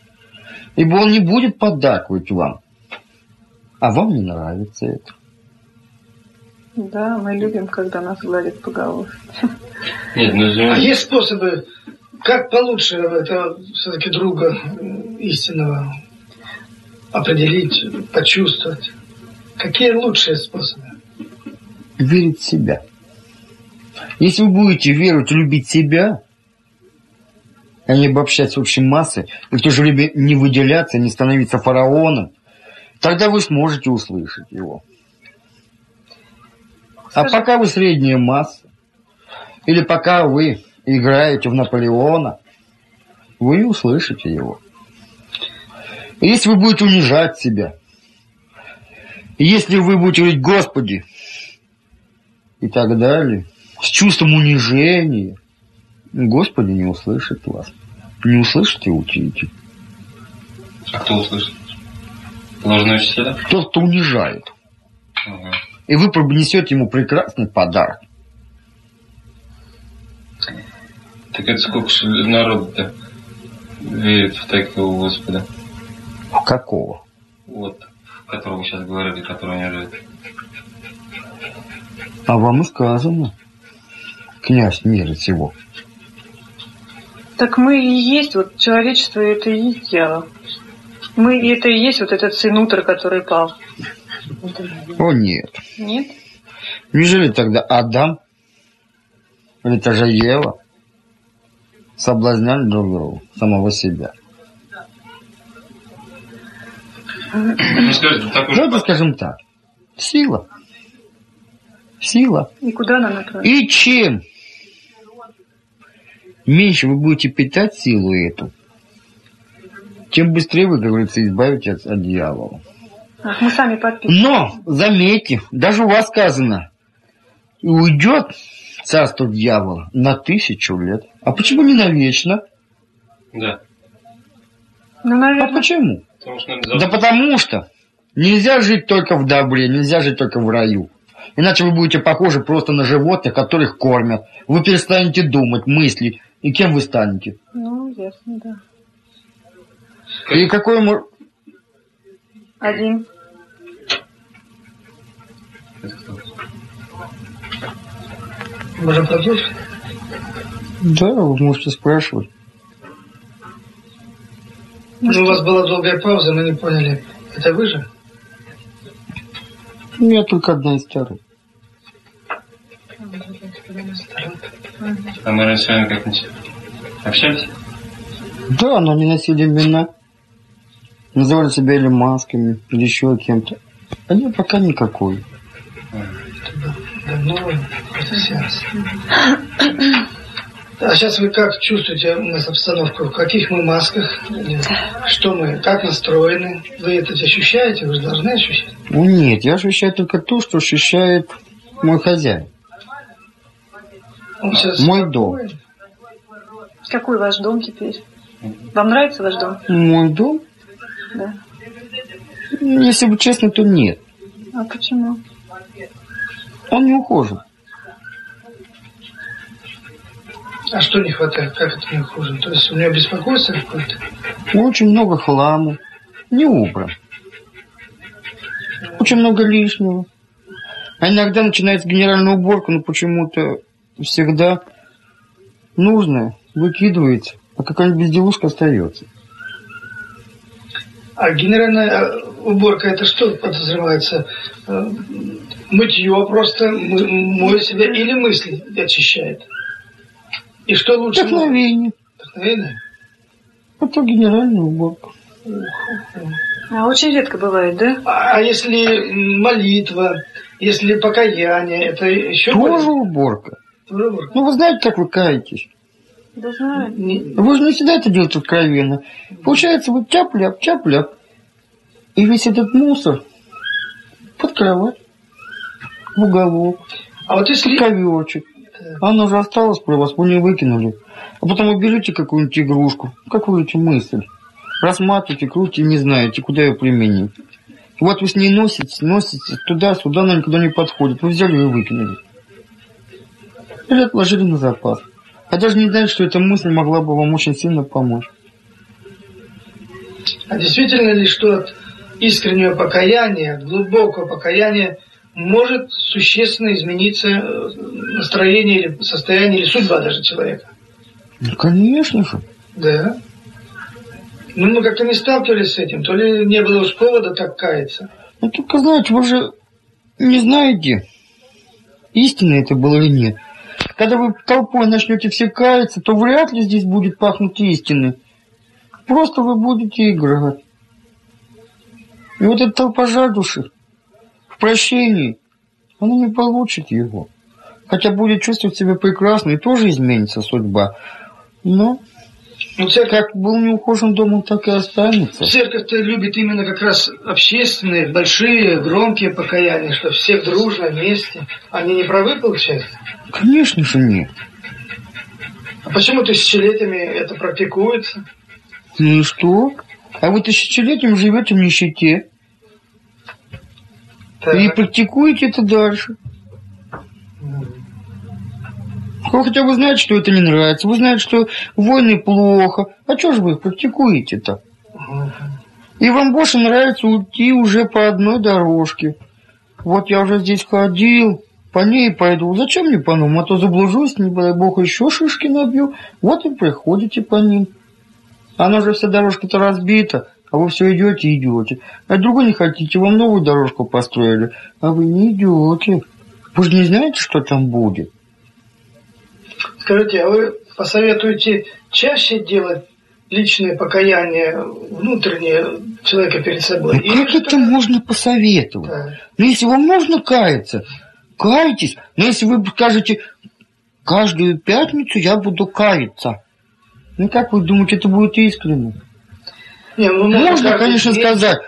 Ибо он не будет поддакивать вам. А вам не нравится это. Да, мы любим, когда нас гладят по голове. Нет, ну А есть способы, как получше это все-таки друга истинного определить, почувствовать? Какие лучшие способы? Верить в себя. Если вы будете верить и любить себя, а не обобщать с общей массой, и в то же время не выделяться, не становиться фараоном, тогда вы сможете услышать его. А пока вы средняя масса, или пока вы играете в Наполеона, вы не услышите его. И Если вы будете унижать себя, и если вы будете говорить «Господи» и так далее, с чувством унижения, Господи не услышит вас. Не услышите, учите. А кто услышит? Ложные учителя? Тот, кто унижает. Ага. И вы принесете ему прекрасный подарок. Так это сколько ж народу-то верит в такого Господа? Какого? Вот, в которого вы сейчас говорили, который не жив. А вам и сказано. Князь мира сего. Так мы и есть, вот человечество это и есть дьявол. Мы и это и есть вот этот сын утра, который пал. О нет. Нет? Неужели тогда Адам или та же Ева соблазняли друг друга, самого себя? Ну. Давайте скажем так. Сила. Сила. И куда она направлена? И чем меньше вы будете питать силу эту, тем быстрее вы, как говорится, избавитесь от, от дьявола. Ах, мы сами подписываем. Но, заметьте, даже у вас сказано, уйдет царство дьявола на тысячу лет. А почему не навечно? Да. Ну, А наверное. почему? Потому что, наверное, Да потому что нельзя жить только в добре, нельзя жить только в раю. Иначе вы будете похожи просто на животных, которых кормят. Вы перестанете думать, мыслить. И кем вы станете? Ну, ясно, да. И какой мо- Один. Можем продолжить? Да, вы можете спрашивать. Ну, у вас была долгая пауза, мы не поняли. Это вы же? У меня только одна из вторых. А мы раньше с вами как-нибудь общались? Да, но они носили имена. Называли себя или масками, или еще кем-то. А нет, пока никакой. Давно, просто сейчас. А сейчас вы как чувствуете у нас обстановку? В каких мы масках? Что мы, как настроены? Вы это ощущаете? Вы же должны ощущать. Ну нет, я ощущаю только то, что ощущает мой хозяин. Мой дом. Какой ваш дом теперь? Вам нравится ваш дом? Мой дом? Да. Ну, Если бы честно, то нет. А почему? Он не ухожен. А что не хватает? Как это не хуже? То есть у него беспокойство какое-то? Очень много хлама. Не убран. Очень много лишнего. А иногда начинается генеральная уборка, но почему-то всегда нужное выкидывается, а какая-нибудь безделушка остается. А генеральная э, уборка, это что подразумевается? Мытье просто, мы- моет себя или мысли очищает? И что лучше? Вдохновение. Вдохновение? Это генеральная уборка. А очень редко бывает, да? А а если молитва, если покаяние, это еще Тоже уборка. Тоже уборка? Ну, вы знаете, как вы каетесь. Да знаю. Вы же не всегда это делаете откровенно. Получается, вот тяп-ляп, тяп-ляп. И весь этот мусор под кровать, в уголок, А вот если... коверчик. Оно уже осталось про вас, вы не выкинули. А потом вы берете какую-нибудь игрушку, какую-нибудь мысль, рассматриваете, крутите, не знаете, куда ее применить. Вот вы с ней носите, носите туда-сюда, она никуда не подходит. Вы взяли и выкинули. Или отложили на запас. А даже не знаете, что эта мысль могла бы вам очень сильно помочь. А действительно ли, что от искреннего покаяния, от глубокого покаяния может существенно измениться э, настроение или состояние, или судьба даже человека? Ну, конечно же. Да. Ну, мы как-то не сталкивались с этим, то ли не было уж повода так каяться. Ну, только, знаете, вы же не знаете, истинно это было или нет. Когда вы толпой начнете все каяться, то вряд ли здесь будет пахнуть истиной. Просто вы будете играть. И вот эта толпа жаждущих в прощении, она не получит его. Хотя будет чувствовать себя прекрасно, и тоже изменится судьба. Но Ну, церковь, как был неухожен дом, он так и останется. церковь-то любит именно как раз общественные, большие, громкие покаяния, что всех дружно вместе. Они не правы, получается? Конечно же нет. А почему тысячелетиями это практикуется? Ну и что? А вы тысячелетием живете в нищете Так. и практикуете это дальше. Вы хотя бы знаете, что это не нравится. Вы знаете, что войны плохо. А что же вы их практикуете-то? И вам больше нравится уйти уже по одной дорожке. Вот я уже здесь ходил, по ней пойду. Зачем мне по новому? А то заблужусь, не дай бог, еще шишки набью. Вот и приходите по ним. Она же вся дорожка-то разбита, а вы все идете и идете. А другой не хотите, вам новую дорожку построили, а вы не идете. Вы же не знаете, что там будет. Скажите, а вы посоветуете чаще делать личные покаяния внутренние человека перед собой? Ну как это можно посоветовать? Так. Ну, если вам нужно каяться, кайтесь. Но если вы скажете, каждую пятницу я буду каяться, ну, как вы думаете, это будет искренне? Не, ну, Можно, конечно, день. сказать,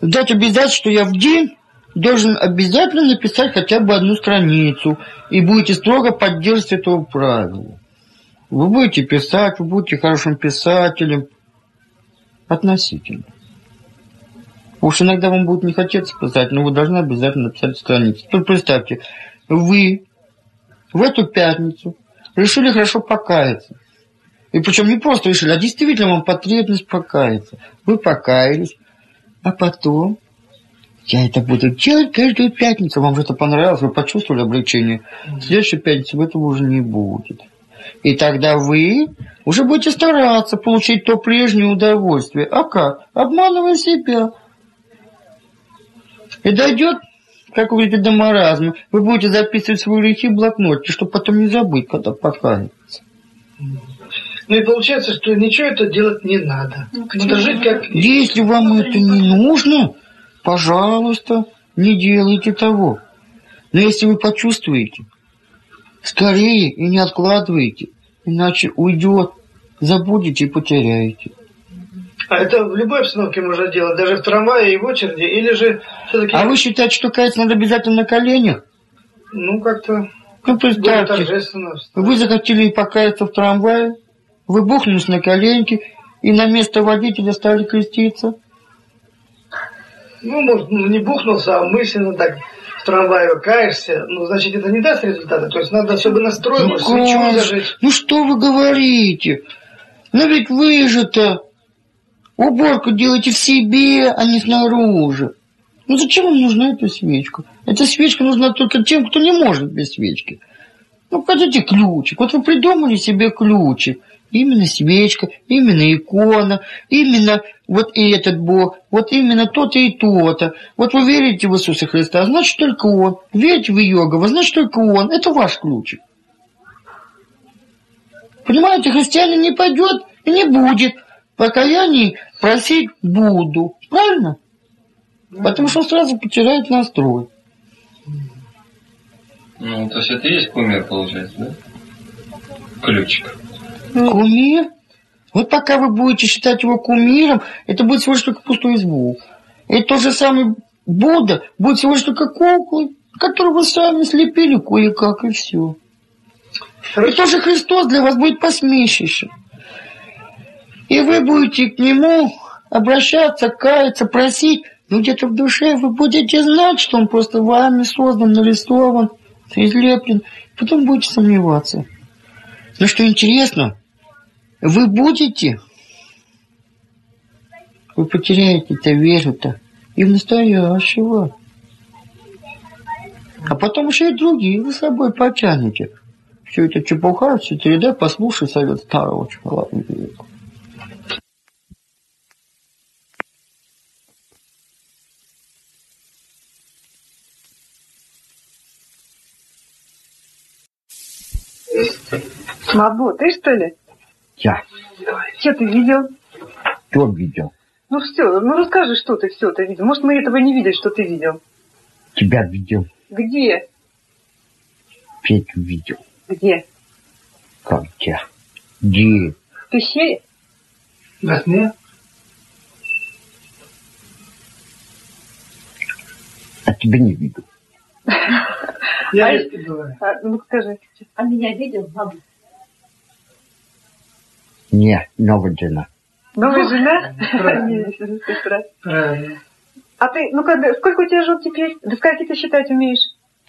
дать обязательно, что я в день должен обязательно написать хотя бы одну страницу, и будете строго поддерживать этого правила. Вы будете писать, вы будете хорошим писателем. Относительно. Уж иногда вам будет не хотеться писать, но вы должны обязательно написать страницу. Теперь представьте, вы в эту пятницу решили хорошо покаяться. И причем не просто решили, а действительно вам потребность покаяться. Вы покаялись, а потом я это буду делать каждую пятницу. Вам же это понравилось, вы почувствовали облегчение. В следующую пятницу этого уже не будет. И тогда вы уже будете стараться получить то прежнее удовольствие. А как? Обманывая себя. И дойдет, как вы говорите, до маразма. Вы будете записывать свои грехи в блокноте, чтобы потом не забыть, когда покаяться. Ну и получается, что ничего это делать не надо. Надо жить как... Если вам это не нужно, пожалуйста, не делайте того. Но если вы почувствуете, скорее и не откладывайте, иначе уйдет, забудете и потеряете. А это в любой обстановке можно делать, даже в трамвае и в очереди, или же все-таки, А вы считаете, что каяться надо обязательно на коленях? ну, как-то Ну, представьте, вы захотели покаяться в трамвае, вы бухнулись на коленки и на место водителя стали креститься. Ну, может, ну, не бухнулся, а мысленно так в трамвае каешься, ну, значит, это не даст результата. То есть надо особо настрой, может, свечу как? зажечь. Ну что вы говорите? Но ведь вы же-то уборку делаете в себе, а не снаружи. Ну зачем вам нужна эта свечка? Эта свечка нужна только тем, кто не может без свечки. Ну, покажите ключик. Вот вы придумали себе ключик. Именно свечка, именно икона, именно вот и этот Бог, вот именно то-то и то-то. Вот вы верите в Иисуса Христа, значит только Он. Верите в Йогова, значит только Он. Это ваш ключик. Понимаете, христианин не пойдет и не будет. Покаяние просить буду. Правильно? Потому что он сразу потеряет настрой. Ну, то есть это и есть кумир, получается, да? Ключик. Кумир? Вот пока вы будете считать его кумиром, это будет всего лишь только пустой звук. И тот же самый Будда будет всего лишь только куклой, которую вы сами слепили кое-как, и все. И тоже Христос для вас будет посмешищем. И вы будете к Нему обращаться, каяться, просить, но где-то в душе вы будете знать, что Он просто вами создан, нарисован, излеплен. Потом будете сомневаться. Но что интересно, вы будете? Вы потеряете это веру-то и в настоящего. А потом еще и другие вы с собой потянете. Все это чепуха, все это еда, послушай совет старого человека. Мабло, ты что ли? Я. Что ты видел? Кто видел? Ну все, ну расскажи, что ты все-то видел. Может, мы этого не видели, что ты видел. Тебя видел. Где? Петю видел. Где? Как тебя? Где? В пещере? Во сне? А тебя не видел. Я А-. А, ну скажи. А меня видел, баба? Не, новая жена. Новая жена? правильно. Не. А ты, ну когда, сколько у тебя жил теперь? До скольки ты считать умеешь?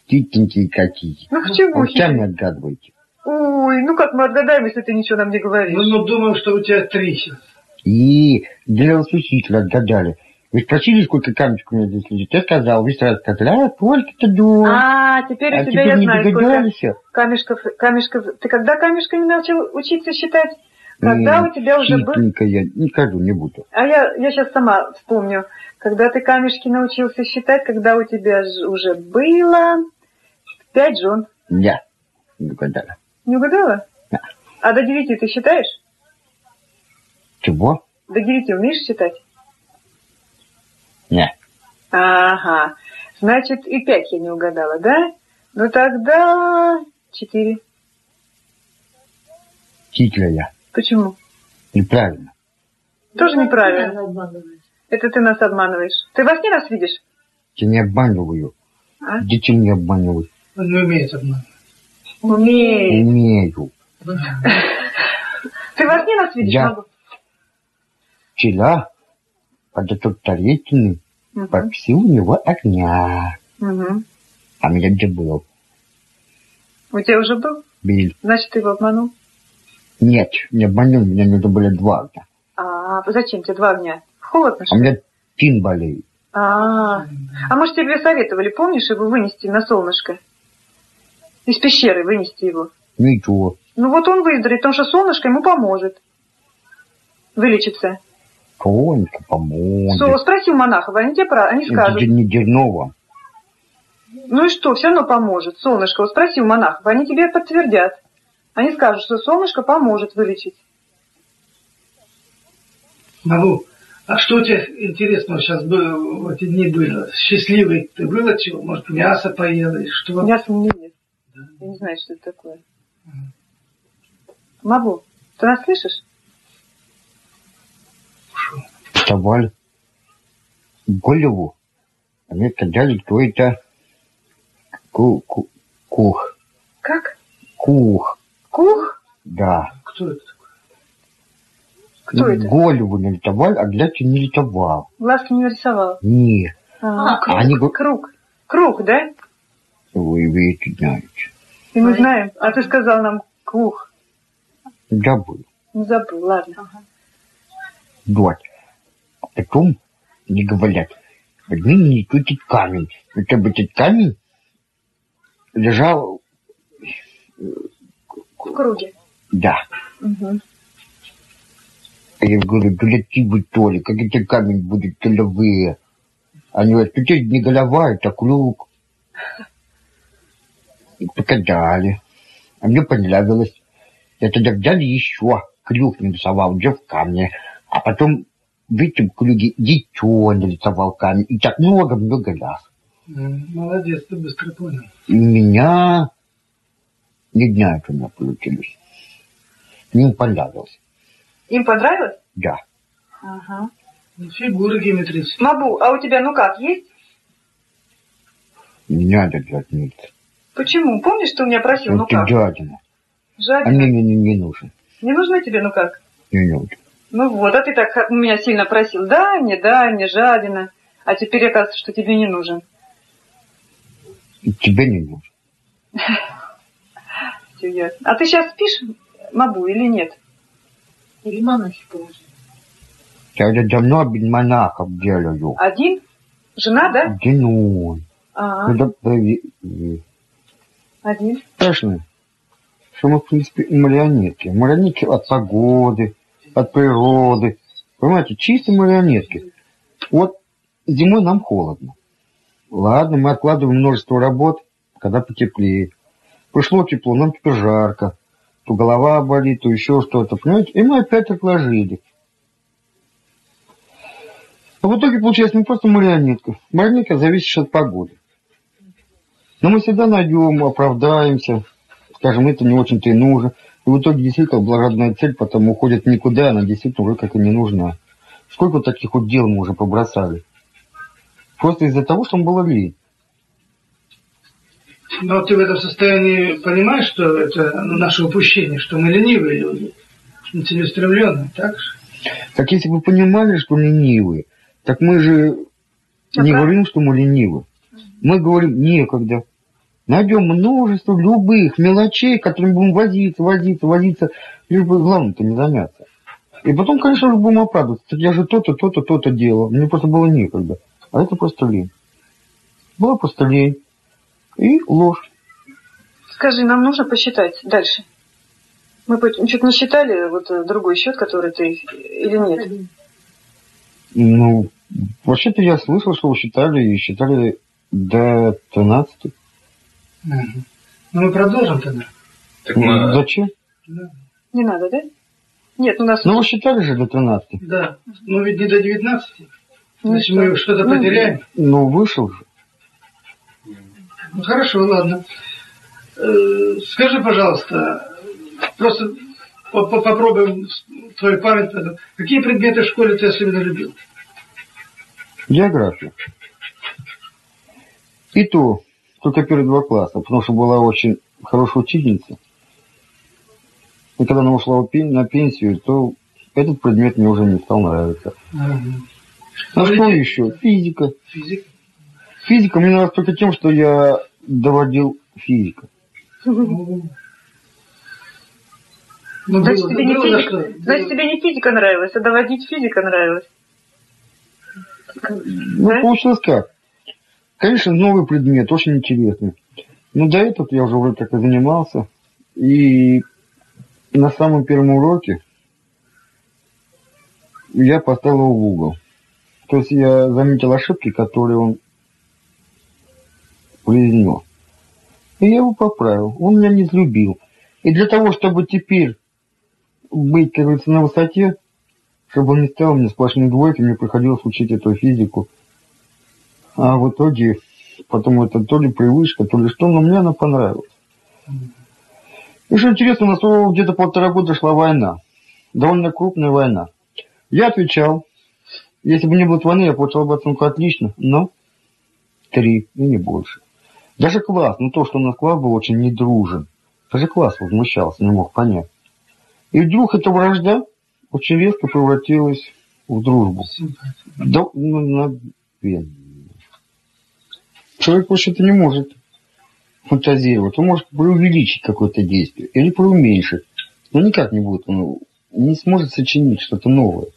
Титенькие какие. Ну почему? Вы сами отгадываете. Ой, ну как мы отгадаем, если ты ничего нам не говоришь? Ну, ну, думаю, что у тебя три сейчас. И для усусителя отгадали. Вы спросили, сколько камешков у меня здесь лежит? Я сказал, вы сразу сказали, а, сколько-то два. А, теперь А у тебя теперь я не знаю, сколько камешков, камешков. Ты когда камешками начал учиться считать? Когда у тебя уже был... я не скажу, не буду. А я, я сейчас сама вспомню. Когда ты камешки научился считать, когда у тебя уже было пять жен. Я не угадала. Не угадала? Да. А до девяти ты считаешь? Чего? До девяти умеешь считать? Не. Ага. Значит, и пять я не угадала, да? Ну тогда четыре. Хитрая я. Почему? Неправильно. Тоже неправильно. ты нас обманываешь. Это ты нас обманываешь. Ты во сне нас видишь? Я не обманываю. А? Дети не обманывают. Он не умеет обманывать. Умеет. Умею. Ты во сне нас видишь, Я. Вчера, старейшины Мгм. попросил у него огня. А меня где был? У тебя уже был? Бил. Значит, ты его обманул? Нет, не обманул, мне нужно было два огня. А зачем тебе два огня? Холодно, А что у ли? меня тин болеет. А, а может тебе советовали, помнишь, его вынести на солнышко? Из пещеры вынести его. Ничего. Ну вот он выздоровеет, потому что солнышко ему поможет вылечиться. Тонько поможет. Со, спроси у монахов, они тебе про, они Это скажут. же не дерьново. Ну и что, все равно поможет. Солнышко, вот спроси у монахов, они тебе подтвердят. Они скажут, что солнышко поможет вылечить. Могу. А что у тебя интересного сейчас было, в эти дни было? Счастливый ты был от чего? Может, мясо поела или что? Мясо не ест. Я не знаю, что это такое. Мабу, ты нас слышишь? Вставали. Голову. Они сказали, кто это ку ку кух. Как? Кух. Кух? Да. Кто это такой? Кто Ну, это? Голову нарисовали, а глядя не рисовал. Глазки не нарисовал. Не. А, А, круг, они го- круг. Круг, да? Вы, вы это знаете. И мы знаем. А ты сказал нам кух. Забыл. Не забыл, ладно. Вот. А потом мне говорят, возьми мне этот камень. Это бы этот камень лежал, В круге. да. А я говорю, гляди вы, Толя, как это камень будет головые. Они говорят, это не голова, это круг. И показали. А мне понравилось. Я тогда взяли еще, круг нарисовал уже в камне. А потом в этом круге дитё нарисовал камень. И так много-много раз. Молодец, ты быстро понял. И у меня... Что у меня получилось. Мне понравилось. Им понравилось? Да. Ага. Ну, Фигуры геометрические. Мабу, а у тебя ну как, есть? Не надо делать микс. Почему? Помнишь, ты у меня просил, ну как? дядина. А Жадина. мне не, не, не нужен. Не нужно тебе, ну как? Не нужен. Ну вот, а ты так х- меня сильно просил. Да, не да, не жадина. А теперь оказывается, что тебе не нужен. И тебе не нужен. Всё ясно. А ты сейчас спишь, Мабу, или нет? Или монахи положили. Я давно монахов делаю. Один? Жена, да? Диной. Ага, Когда э, один. Страшно. Что мы, в принципе, марионетки. Марионетки от погоды, от природы. Понимаете, чистые марионетки. Вот зимой нам холодно. Ладно, мы откладываем множество работ, когда потеплее. Пришло тепло, нам теперь жарко. то голова болит, то еще что-то, понимаете? И мы опять отложили. А в итоге получается не просто марионетка. Марионетка зависит от погоды. Но мы всегда найдем, оправдаемся, скажем, это не очень-то и нужно. И в итоге действительно благородная цель потом уходит никуда, она действительно уже как и не нужна. Сколько таких вот дел мы уже побросали? Просто из-за того, что он был лень. Но ты в этом состоянии понимаешь, что это наше упущение, что мы ленивые люди, целеустремленные, так же? Так если бы понимали, что ленивые, так мы же А не как? говорим, что мы ленивы. Мы говорим некогда. Найдем множество любых мелочей, которыми будем возиться, возиться, возиться, лишь бы главное-то не заняться. И потом, конечно же, будем оправдываться. Так я же то-то, то-то, то-то делал. Мне просто было некогда. А это просто лень. Была просто лень. И ложь. Скажи, нам нужно посчитать дальше. Мы что-то не считали вот э, другой счет, который ты или нет? Ну, вообще-то я слышал, что вы считали и считали до 13. Мгм. Ну, мы продолжим тогда. Так мы... Зачем? Не надо, да? Нет, у нас... Ну, вы считали же до 13. Да. Ну, ведь не до 19. Ну, Значит, что? мы что-то Ну, потеряем. Ну, вышел же. Ну, хорошо, ладно. Э, Скажи, пожалуйста, просто по- по- попробуем твою память. Какие предметы в школе ты особенно любил? Географию. И то, только первые два класса, потому что была очень хорошая учительница. И когда она ушла на пенсию, то этот предмет мне уже не стал нравиться. Мгм. А что еще? Физика. Физик. Физика мне нравилась только тем, что я доводил физика. Ну, Значит, было- тебе не было физика, что. значит, тебе не физика нравилась, а доводить физика нравилась. Ну, Да? получилось как? Конечно, новый предмет, очень интересный. Но до этого я уже вроде как и занимался. И на самом первом уроке я поставил его в угол. То есть я заметил ошибки, которые он произнес. И я его поправил. Он меня не взлюбил. И для того, чтобы теперь быть, как говорится, на высоте, чтобы он не ставил мне сплошные двойки, мне приходилось учить эту физику. А в итоге, потом это то ли привычка, то ли что, но мне она понравилась. И что интересно, у нас где-то полтора года шла война. Довольно крупная война. Я отвечал. Если бы не было войны, я получал бы оценку отлично, но три, и не больше. Даже класс, ну то, что у нас класс был очень недружен. Даже класс возмущался, не мог понять. И вдруг эта вражда очень резко превратилась в дружбу. Да, ну, мгновенно. Человек вообще-то не может фантазировать. Он может преувеличить какое-то действие или преуменьшить. Но никак не будет. Он не сможет сочинить что-то новое.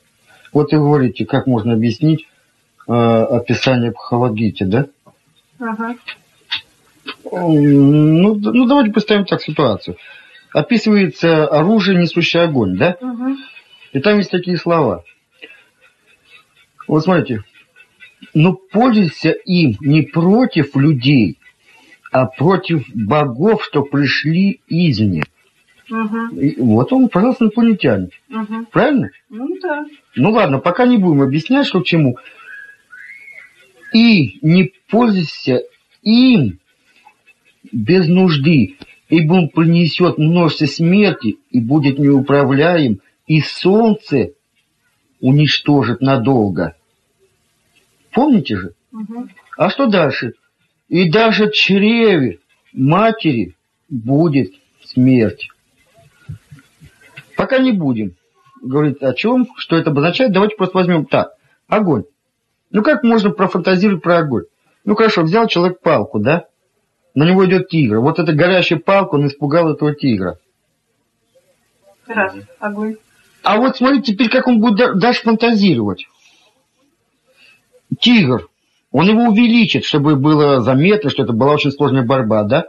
Вот и говорите, как можно объяснить э, описание Бхагавадгите, да? Ага. Ну, ну, давайте представим так ситуацию. Описывается оружие, несущее огонь, да? Угу. И там есть такие слова. Вот смотрите. Но пользуйся им не против людей, а против богов, что пришли извне. Угу. И вот он, пожалуйста, инопланетяне. Угу. Правильно? Ну да. Ну ладно, пока не будем объяснять, что к чему. И не пользуйся им без нужды, ибо он принесет множество смерти и будет неуправляем, и солнце уничтожит надолго. Помните же? Угу. А что дальше? И даже чреве матери будет смерть. Пока не будем говорить о чем, что это обозначает. Давайте просто возьмем так. Огонь. Ну как можно профантазировать про огонь? Ну хорошо, взял человек палку, да? На него идет тигр. Вот эта горящая палка, он испугал этого тигра. Раз. Огонь. А вот смотрите теперь, как он будет да- дальше фантазировать. Тигр. Он его увеличит, чтобы было заметно, что это была очень сложная борьба, да?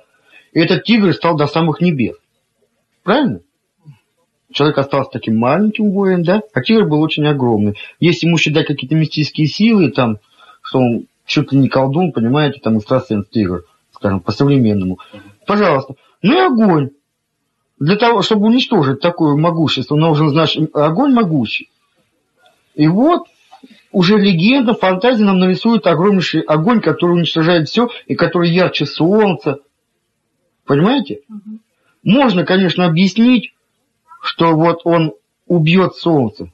И этот тигр стал до самых небес. Правильно? Человек остался таким маленьким воем, да? А тигр был очень огромный. Если ему еще дать какие-то мистические силы, там, что он чуть ли не колдун, понимаете, там экстрасенс тигр, скажем, по-современному. Пожалуйста. Ну и огонь. для того, чтобы уничтожить такое могущество, нужен, значит, огонь могучий. И вот уже легенда, фантазия нам нарисует огромнейший огонь, который уничтожает все и который ярче солнца. Понимаете? Мгм. Можно, конечно, объяснить, что вот он убьет солнце.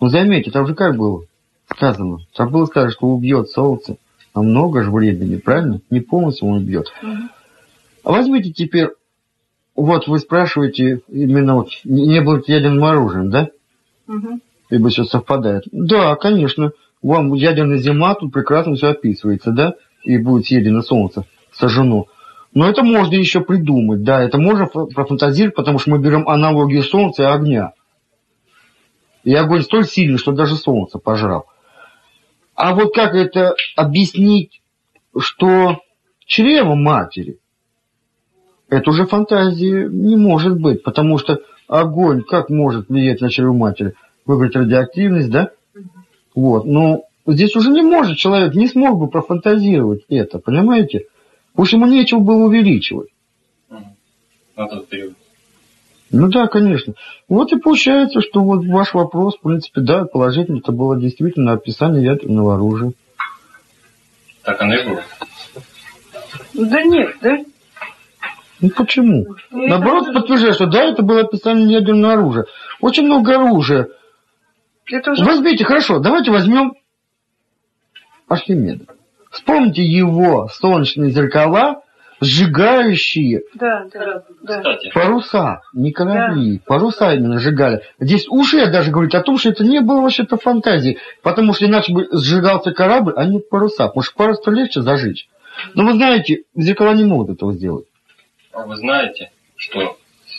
Но заметьте, там же как было сказано? Там было сказано, что убьет солнце. А много же времени, правильно? Не полностью он убьет. Мгм. А возьмите теперь, вот вы спрашиваете, именно вот, не было ядерным оружием, да? Мгм. Либо все совпадает. Да, конечно. Вам ядерная зима, тут прекрасно все описывается, да? И будет съедено солнце, сожжено. Но это можно еще придумать, да, это можно фа- профантазировать, потому что мы берем аналогию солнца и огня. И огонь столь сильный, что даже солнце пожрал. А вот как это объяснить, что чрево матери, это уже фантазии не может быть, потому что огонь как может влиять на чрево матери? Выбрать радиоактивность, да? Вот, но здесь уже не может человек, не смог бы профантазировать это, понимаете? Уж ему нечего было увеличивать. На тот период. Ну да, конечно. Вот и получается, что вот ваш вопрос, в принципе, да, положительно, это было действительно описание ядерного оружия. Так оно и было. Да нет, да? Ну почему? Ну, Наоборот, это- подтверждает, что да, это было описание ядерного оружия. Очень много оружия. Это уже... Возьмите, хорошо, давайте возьмем Архимеда. Вспомните его солнечные зеркала, сжигающие Да, да, да. Паруса, не корабли, паруса именно сжигали. Здесь уже даже говорить о том, что это не было вообще-то фантазии, потому что иначе бы сжигался корабль, а не паруса, потому что парус-то легче зажечь. Но вы знаете, зеркала не могут этого сделать. а вы знаете, что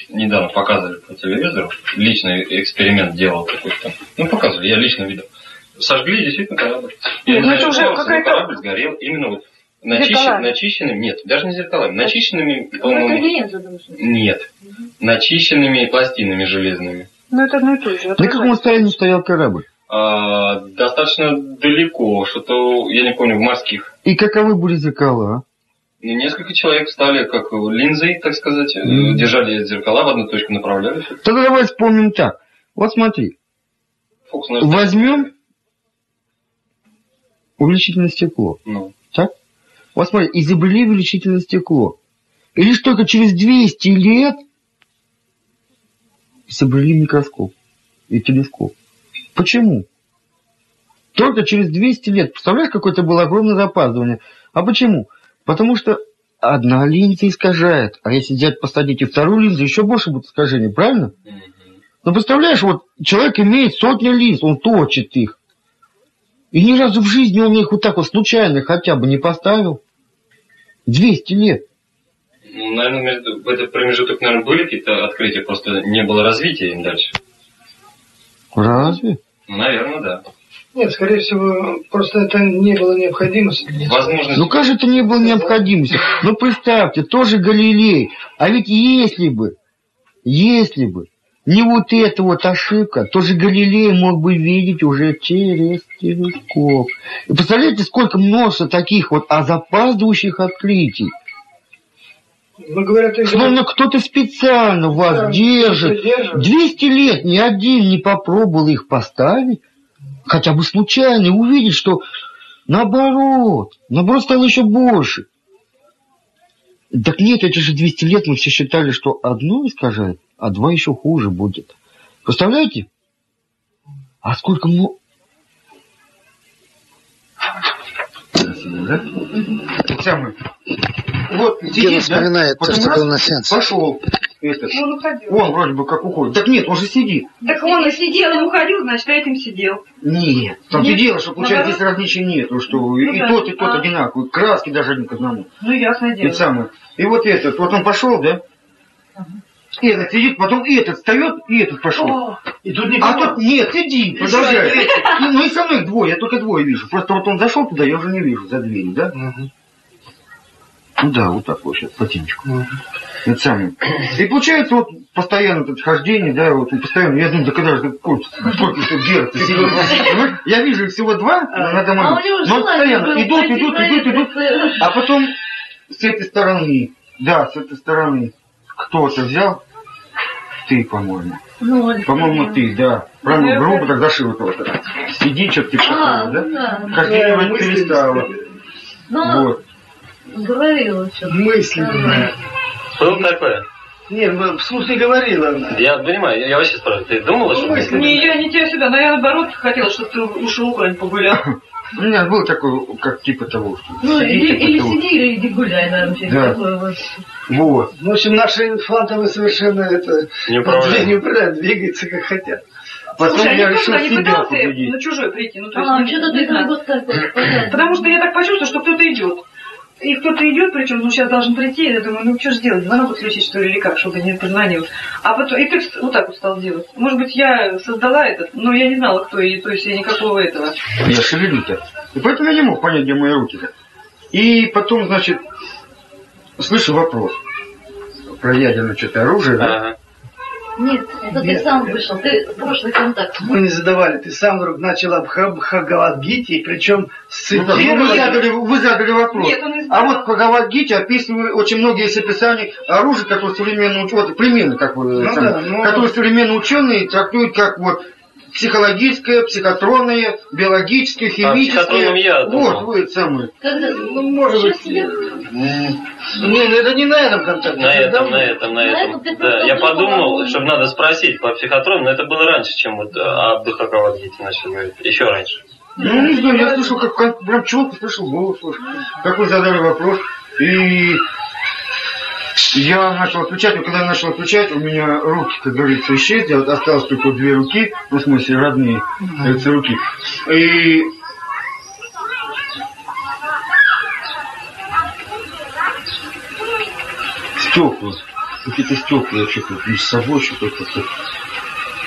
недавно показывали по телевизору, личный эксперимент делал какой-то. Ну, показывали, я лично видел. Сожгли действительно корабль. Я Ну, это уже какая-то- корабль сгорел именно вот начищен- начищенными, нет, даже не зеркалами, начищенными, Ну, по-моему, нет, начищенными пластинами железными. Ну, это одно и то же. На каком состоянии стоял корабль? А, достаточно далеко, что-то, я не помню, в морских. И каковы были зеркала? Ну, несколько человек стали как линзой, так сказать, Мгм. держали зеркала в одну точку направляли. Тогда давай вспомним так. Вот смотри, Фокус наш- возьмем увеличительное стекло. Ну, Так? Вот смотри, изобрели увеличительное стекло. И лишь только через 200 лет изобрели микроскоп и телескоп. Почему? Только через 200 лет. Представляешь, какое-то было огромное запаздывание. А почему? Потому что одна линза искажает, а если взять, посадить и вторую линзу, еще больше будет искажений, правильно? мгм. Ну, представляешь, вот человек имеет сотни линз, он точит их. И ни разу в жизни он их вот так вот случайно хотя бы не поставил. 200 лет. Ну, наверное, между, в этот промежуток, наверное, были какие-то открытия, просто не было развития им дальше. Разве? Ну, наверное, да. Нет, скорее всего, просто это не было необходимости. Возможность... Ну, как же это не было необходимости? Ну, представьте, тоже Галилей. А ведь если бы, если бы не вот эта вот ошибка, то же Галилей мог бы видеть уже через телескоп. И представляете, сколько множество таких вот запаздывающих открытий. Ну, говорят. Словно кто-то специально вас Да, держит. держит. 200 лет ни один не попробовал их поставить, хотя бы случайно, и увидеть, что наоборот, наоборот стало еще больше. Так нет, эти же 200 лет мы все считали, что одно искажает, а два еще хуже будет. Представляете? А сколько. Тот самый. Вот, Ген сидит, да? вспоминает то, что раз, был на сеансе. Пошел. Этот. Он уходил. Он вроде бы как уходит. Так нет, он же сидит. Так он и сидел, и уходил, значит, а этим сидел. Нет. Там Нет? ты дело, что получается Наоборот? здесь различий нету, что и, Ну и да. тот, и тот А. одинаковые. Краски даже один к одному. Ну, ясное И дело. самое. И вот этот, вот он пошел, да? И этот сидит, потом и этот встает, и этот пошел. И тут А никого. тут нет, сиди, продолжай. Ну, и со мной двое, я только двое вижу. Просто вот он зашел туда, я уже не вижу за дверью, да? Мгм. Ну да, вот так вот сейчас, потихонечку. Мгм. Это самое. И получается вот постоянно это хождение, да, вот и постоянно, я думаю, да когда же кончится, сколько тут делать Понимаешь? Я вижу их всего два на домой, А него но постоянно идут, идут, идут, идут, а потом с этой стороны Да, с этой стороны кто-то взял, ты, по-моему. Ну, По-моему, ты, да. Правильно, Наверное. грубо так зашил этого. Сиди, что-то типа А, такого, ну да? да. Картинировать мысли перестала. Ну, Вот. говорила что-то. Мысли. Ага. Что такое? Не, ну, в смысле говорила она. Я понимаю, я вообще спрашиваю, ты думала, что... мысли. Не, я не тебя сюда, но я наоборот хотела, чтобы ты ушел куда-нибудь погулял. У меня был такой, как типа того, что Ну, сиди, или, типа или того. сиди, или иди гуляй, наверное, через Да. такое вот. Вот. В общем, наши инфантовы совершенно это Не управляют. не управляют, двигаются как хотят. Потом Слушай, а я решил не себя пытался побудить. на чужой прийти? Ну, то есть, А, что-то ты знаю. как вот так вот. понятно. Потому что я так почувствовала, что кто-то идет. И кто-то идет, причем, ну, сейчас должен прийти, я думаю, ну, что же делать, звонок отключить, что ли, или как, чтобы не позвонил. А потом, и ты вот так вот стал делать. Может быть, я создала этот, но я не знала, кто, и, то есть, я никакого этого. Я шевелю-то. И поэтому я не мог понять, где мои руки-то. И потом, значит, слышу вопрос про ядерное что-то оружие, да? Ага. Нет, это ты сам вышел, ты прошлый контакт. Мы не задавали, ты сам вдруг начал об Ха- Бхагавадгите, и причем Ну да, ну вы, задали, вы задали вопрос. Нет, он не а вот в Бхагавадгите описывают очень многие есть описания оружия, которые современные ученые, вот примерно как вы, Ну сами, да, ну- которые современные ученые трактуют как вот психологическое, психотронное, биологическое, химическое. психотронном я вот, вы самые. Когда, Ну, может быть, я- Не, ну это не на этом контакте. На это этом, на этом, на этом. Да, я подумал, подумал. что надо спросить по психотрону, но это было раньше, чем вот э, об Духаковадгите начал говорить. Еще раньше. Ну, не знаю, я слышал, как, прям четко слышал голос, ваш, как вы задали вопрос. И я начал отвечать, но когда я начал отвечать, у меня руки, как говорится, исчезли, вот осталось только две руки, ну, в смысле, родные, эти руки. И стекла, какие-то стекла, я что-то между собой что-то как-то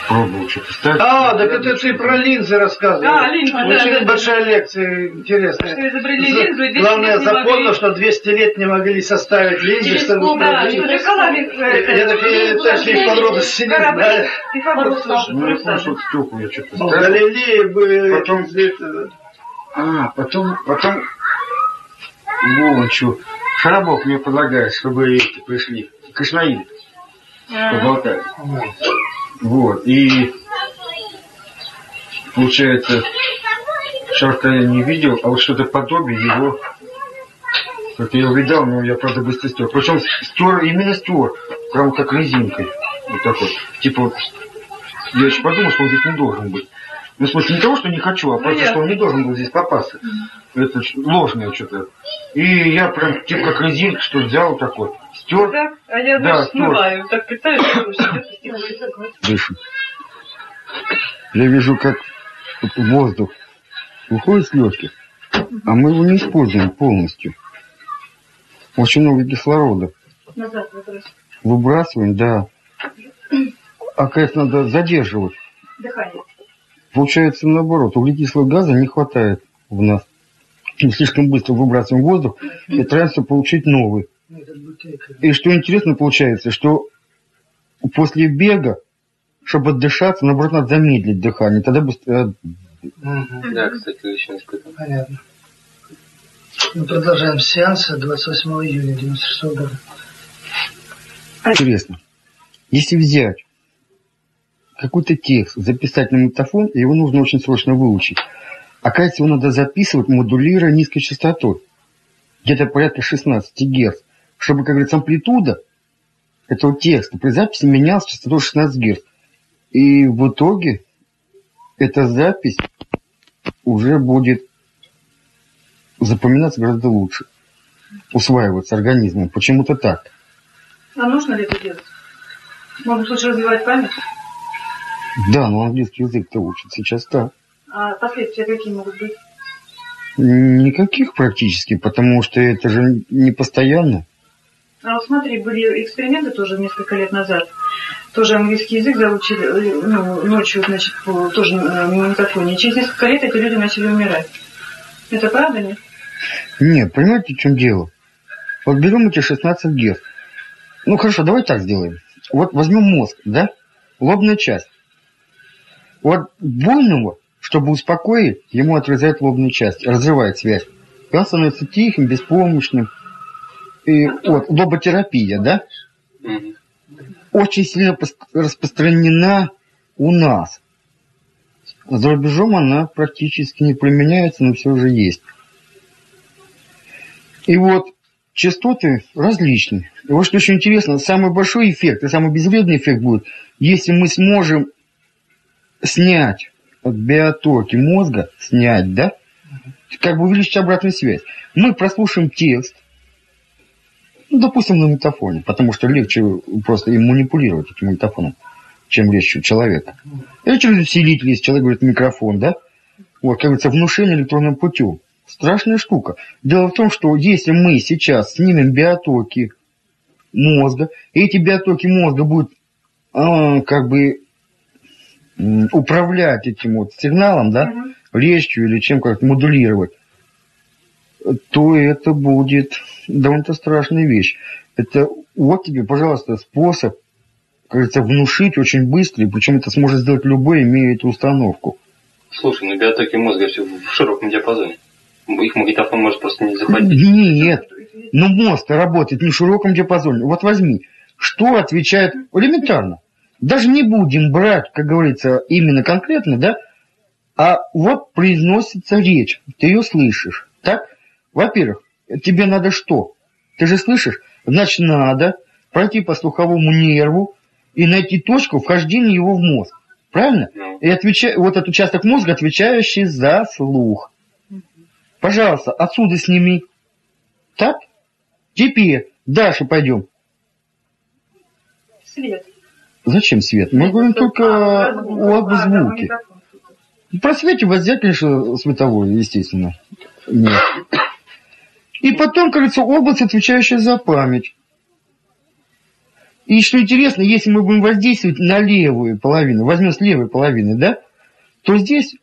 пробовал что-то ставить. А, так это ты про линзы рассказывал. Да, линзы, Очень да, да, большая лекция интересная. Что изобрели За- линзу, и 200 Главное, лет не запомнил, могли. что 200 лет не могли составить линзы, чтобы Да, что зеркала э, Я так и точнее подробности не знаю. Ну, я помню, что я что-то ставил. Галилей бы... Потом- А, потом, потом, вон что, Шарабов мне предлагает, чтобы эти пришли, Кришнаиды, поболтать. Вот, и получается, Шарка я не видел, а вот что-то подобие его, как я его видал, но я, правда, быстро стер. Причем стер, именно стер, прям как резинкой, вот такой. Типа, вот, я еще подумал, что он здесь не должен быть. Ну, в смысле, не того, что не хочу, а Ну, просто, ясно. что он не должен был здесь попасться. Это ложное что-то. И я прям, типа, как резинка, что взял вот так вот, стер, Так, а я, Да, значит, смываю. Так сидит и Я вижу, как воздух уходит с легких, а мы его не используем полностью. Очень много кислорода. Назад выбрось. Выбрасываем, да. А, конечно, надо задерживать. Дыхание. Получается наоборот, углекислого газа не хватает в нас. Мы слишком быстро выбрасываем воздух и стараемся получить новый. И что интересно получается, что после бега, чтобы отдышаться, наоборот, надо замедлить дыхание. Тогда быстрее... Мгм. Да, кстати, лично испытывал. Понятно. Мы продолжаем сеанс 28 июня 96 года. Интересно. Если взять какой-то текст, записать на магнитофон, его нужно очень срочно выучить. Оказывается, его надо записывать, модулируя низкой частотой. Где-то порядка 16 Гц. Чтобы, как говорится, амплитуда этого текста при записи менялась частотой 16 Гц. И в итоге эта запись уже будет запоминаться гораздо лучше. Усваиваться организмом. Почему-то так. А нужно ли это делать? Может, лучше развивать память? Да, но английский язык-то учат сейчас так. А последствия какие могут быть? Никаких практически, потому что это же не постоянно. А вот смотри, были эксперименты тоже несколько лет назад. Тоже английский язык заучили э, ну, ночью, значит, по, тоже на магнитофоне. Через несколько лет эти люди начали умирать. Это правда, нет? Нет, понимаете, в чем дело? Вот берем эти 16 Гц. Ну хорошо, давай так сделаем. Вот возьмем мозг, да? Лобная часть. Вот больного, чтобы успокоить, ему отрезают лобную часть, разрывает связь. И он становится тихим, беспомощным. и, вот, лоботерапия, да, очень сильно распространена у нас. За рубежом она практически не применяется, но все же есть. И вот частоты различны. И вот что очень интересно, самый большой эффект и самый безвредный эффект будет, если мы сможем снять от биотоки мозга, снять, да, как бы увеличить обратную связь. Мы прослушаем текст, ну, допустим, на магнитофоне, потому что легче просто им манипулировать этим магнитофоном, чем речью человека. Или через усилитель, если человек говорит микрофон, да? Вот, как говорится, внушение электронным путем. Страшная штука. Дело в том, что если мы сейчас снимем биотоки мозга, и эти биотоки мозга будут а, как бы управлять этим вот сигналом, да, речью или чем как модулировать, то это будет довольно страшная вещь. Это вот тебе, пожалуйста, способ, как говорится, внушить очень быстро, и причем это сможет сделать любой, имея эту установку. Слушай, ну биотоки мозга все в широком диапазоне. Их магнитофон может просто не захватить. Нет, но мозг работает не в широком диапазоне. Вот возьми, что отвечает элементарно. Даже не будем брать, как говорится, именно конкретно, да, а вот произносится речь, ты ее слышишь, так? Во-первых, тебе надо что? Ты же слышишь? Значит, надо пройти по слуховому нерву и найти точку вхождения его в мозг. Правильно? И отвеча... вот этот участок мозга, отвечающий за слух. Пожалуйста, отсюда сними. Так? Теперь дальше пойдем. Свет. Зачем свет? Мы говорим только об звуке. Про свете взять, конечно, световое, естественно. Нет. И потом, кажется, область, отвечающая за память. И что интересно, если мы будем воздействовать на левую половину, возьмем с левой половины, да, то здесь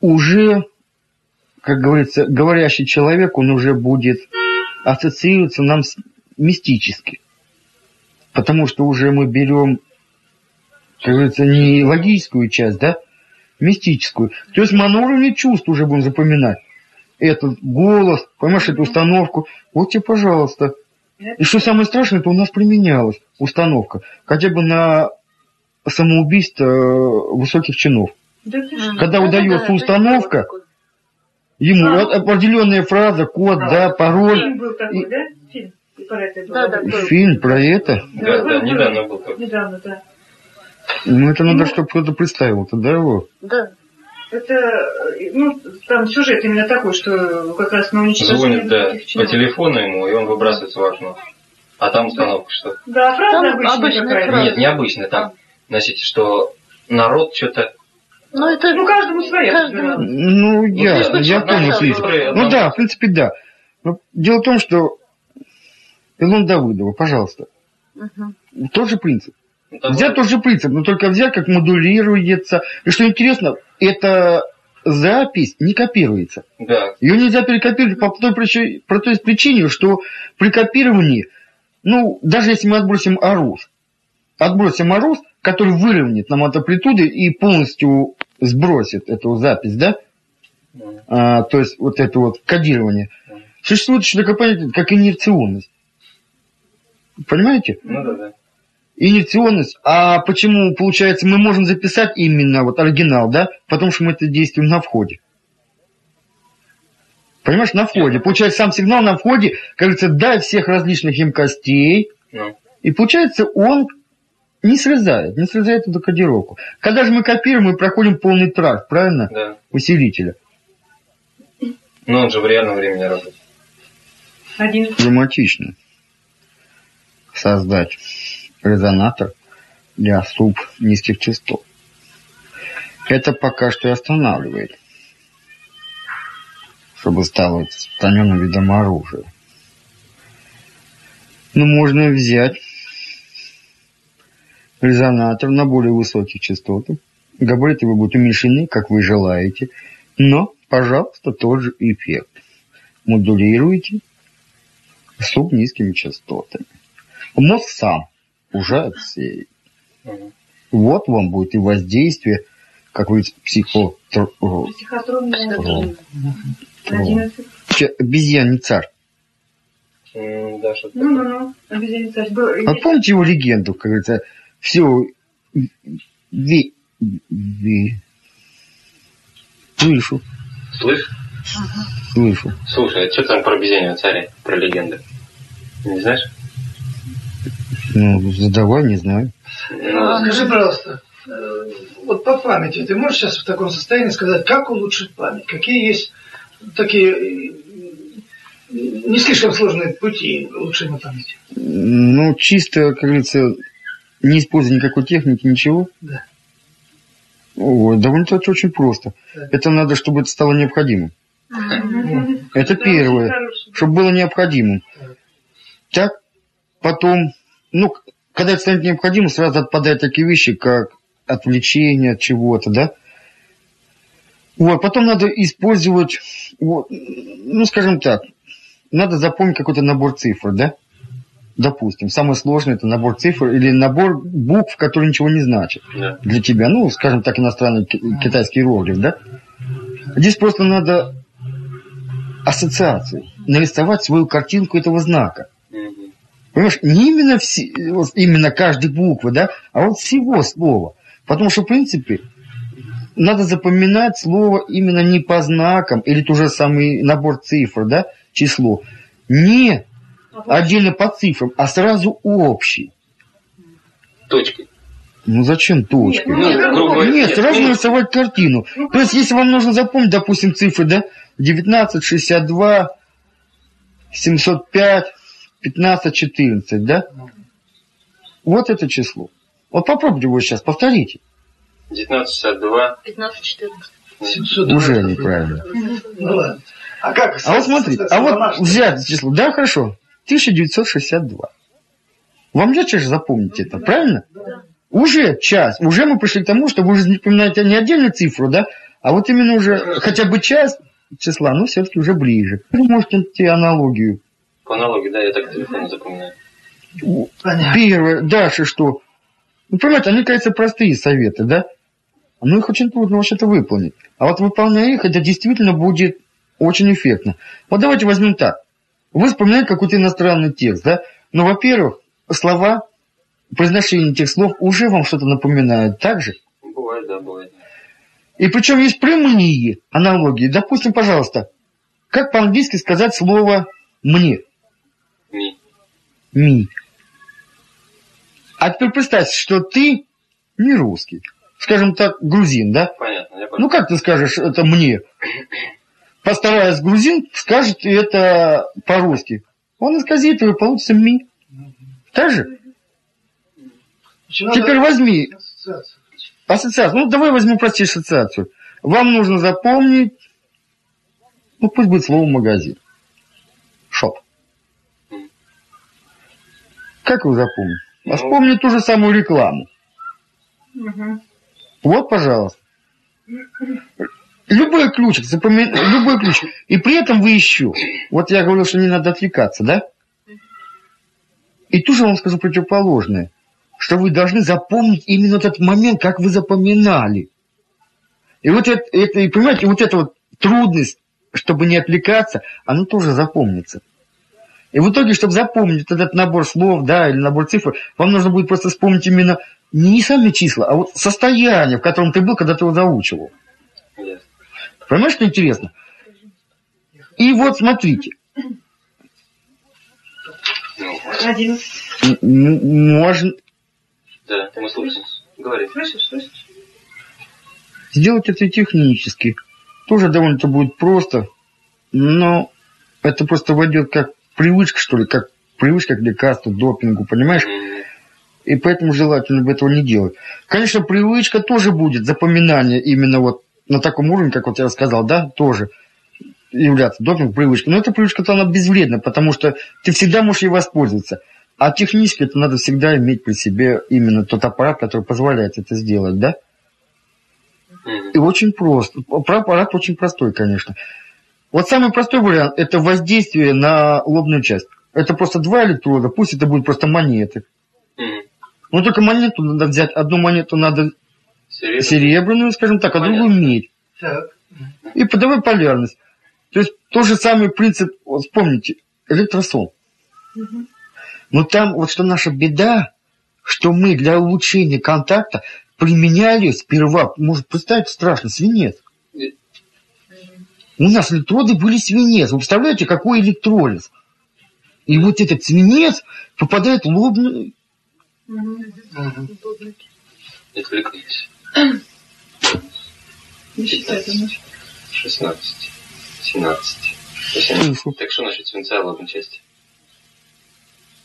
уже, как говорится, говорящий человек, он уже будет ассоциироваться нам с мистически. Потому что уже мы берем, как говорится, не логическую часть, да, мистическую. То есть мы на уровне чувств уже будем запоминать. Этот голос, понимаешь, эту установку. Вот тебе, пожалуйста. И что самое страшное, это у нас применялась установка. Хотя бы на самоубийство э, высоких чинов. Когда удается установка, ему А. определенная фраза, код, да, пароль. Был такой, да? Про это было. Да, да, был. Фильм про это. Да, да, недавно был. Недавно, да. Ну, это надо, чтобы кто-то представил тогда его. Да. Это, ну, там сюжет именно такой, что как раз на уничтожение Звонит, да, по телефону ему, и он выбрасывается в окно. А там установка что? Да, фраза Там обычная, обычная какая-то. фраза. Нет, необычно. Там, значит, что народ что-то... Ну, это... Ну, каждому свое. Каждому. Ну, ясно, есть я понял, Ну да, в принципе, да. Но дело в том, что Илон Давыдова, пожалуйста, Мгм. тот же принцип. ну, там Взять тот же принцип, но только взять, как модулируется. И что интересно, эта запись не копируется. Да, Ее нельзя перекопировать по той, причине, по той причине, что при копировании, ну, даже если мы отбросим арус, отбросим арус, который выровняет нам от амплитуды и полностью сбросит эту запись, да, а, то есть вот это вот кодирование, существует еще такое понятие, как инерционность. Понимаете? ну да, да. Инерционность. А почему, получается, мы можем записать именно вот оригинал, да? Потому что мы это действуем на входе. Понимаешь, на входе. Получается, сам сигнал на входе, как говорится, дай всех различных емкостей. Ну, И получается, он не срезает, не срезает эту кодировку. Когда же мы копируем, мы проходим полный тракт, правильно? да. Усилителя. Но он же в реальном времени работает. Один. Драматично. Создать резонатор для суб низких частот. Это пока что и останавливает, чтобы стало распространенным видом оружия. Но можно взять резонатор на более высоких частотах. Габариты его будут уменьшены, как вы желаете. Но, пожалуйста, тот же эффект. Модулируйте суб низкими частотами. Мозг сам уже отсеет. Мгм. Вот вам будет и воздействие, как вы психо... Одиннадцать. че- Обезьяний царь. М, Да, Ну, ну, ну. Царь. Был, А помните его легенду, как говорится, все ви, ви. Слышу, Слышь? слышу. Слушай, а что там про обезьянного царя, про легенды? Не знаешь? Ну, задавай, не знаю. Ну, Скажи, пожалуйста, э, вот по памяти, ты можешь сейчас в таком состоянии сказать, как улучшить память? Какие есть такие э, не слишком сложные пути улучшения памяти? Ну, чисто, как говорится, не используя никакой техники, ничего. Да. Ой, довольно-таки очень просто. Да. Это надо, чтобы это стало необходимым. Это первое. чтобы было необходимым. Так, потом, ну, когда это станет необходимым, сразу отпадают такие вещи, как отвлечение от чего-то, да? Вот, потом надо использовать, вот, ну, скажем так, надо запомнить какой-то набор цифр, да? Допустим, самое сложное это набор цифр или набор букв, которые ничего не значат да. для тебя, ну, скажем так, иностранный ки- китайский иероглиф, да? Здесь просто надо ассоциацию, нарисовать свою картинку этого знака. Понимаешь, не именно, все, вот именно каждой буквы, да, а вот всего слова. Потому что, в принципе, надо запоминать слово именно не по знакам, или тот же самый набор цифр, да, число, не отдельно по цифрам, а сразу общий. Точкой. Ну зачем точки? Нет, Ну, грубо Нет, нет, сразу ну, нарисовать картину. То есть, если вам нужно запомнить, допустим, цифры, да, 19, 62, 705, 15, 14, да? Вот это число. Вот попробуйте его сейчас, повторите. 1962. 15-14. 700 Уже неправильно. Ну ладно. А как? А вот смотрите, а вот взять число, да, хорошо, 1962. Вам легче же запомнить это, правильно? Уже часть, уже мы пришли к тому, что вы уже не поминаете не отдельную цифру, да, а вот именно уже хотя бы часть числа, но все-таки уже ближе. Вы можете найти аналогию. По аналогии, да, я так телефон запоминаю. Первое, дальше что? Ну, понимаете, они, кажется, простые советы, да? Но их очень трудно вообще-то выполнить. А вот выполняя их, это действительно будет очень эффектно. Вот давайте возьмем так. Вы вспоминаете какой-то иностранный текст, да? Ну, во-первых, слова, произношение этих слов уже вам что-то напоминают, так же? Бывает, да, бывает. И причем есть прямые аналогии. Допустим, пожалуйста, как по-английски сказать слово «мне»? Ми. А теперь представь, что ты не русский. Скажем так, грузин, да? Понятно, я понял. Ну как ты скажешь это мне? Постараясь грузин, скажет это по-русски. Он исказит, и получится ми. Так же? Еще Теперь надо возьми ассоциацию. ассоциацию. Ну давай возьмем простейшую ассоциацию. Вам нужно запомнить, ну пусть будет слово магазин. Как его запомнить? А Ну. Вспомни ту же самую рекламу. Мгм. Вот, пожалуйста. Любой ключик, запоми... любой ключ. И при этом вы еще. Вот я говорил, что не надо отвлекаться, да? И тут же вам скажу противоположное. Что вы должны запомнить именно этот момент, как вы запоминали. И вот это, это и понимаете, вот эта вот трудность, чтобы не отвлекаться, она тоже запомнится. И в итоге, чтобы запомнить этот набор слов, да, или набор цифр, вам нужно будет просто вспомнить именно не сами числа, а вот состояние, в котором ты был, когда ты его заучивал. Понимаешь, что интересно? И вот смотрите, Ну, Один. м- м- можно да, мы слушаем. Говори. Слышишь, слышишь? сделать это технически. Тоже довольно-то будет просто, но это просто войдет как привычка, что ли, как привычка к лекарству, допингу, понимаешь? И поэтому желательно бы этого не делать. Конечно, привычка тоже будет, запоминание именно вот на таком уровне, как вот я рассказал, да, тоже являться допинг привычкой. Но эта привычка-то она безвредна, потому что ты всегда можешь ей воспользоваться. А технически это надо всегда иметь при себе именно тот аппарат, который позволяет это сделать, да? И очень просто. Про аппарат очень простой, конечно. Вот самый простой вариант – это воздействие на лобную часть. Это просто два электрода, пусть это будут просто монеты. М. Но только монету надо взять. Одну монету надо Серебряный. серебряную, скажем так, а другую медь. Так. И подавай полярность. То есть тот же самый принцип, вот вспомните, электросон. Но там вот что наша беда, что мы для улучшения контакта применяли сперва, может представить страшно, свинец. У нас электроды были свинец. Вы представляете, какой электролиз? И вот этот свинец попадает в лобную... Отвлеклись. Не это ночь. 16, 17, 18. Так что насчет свинца лобной части?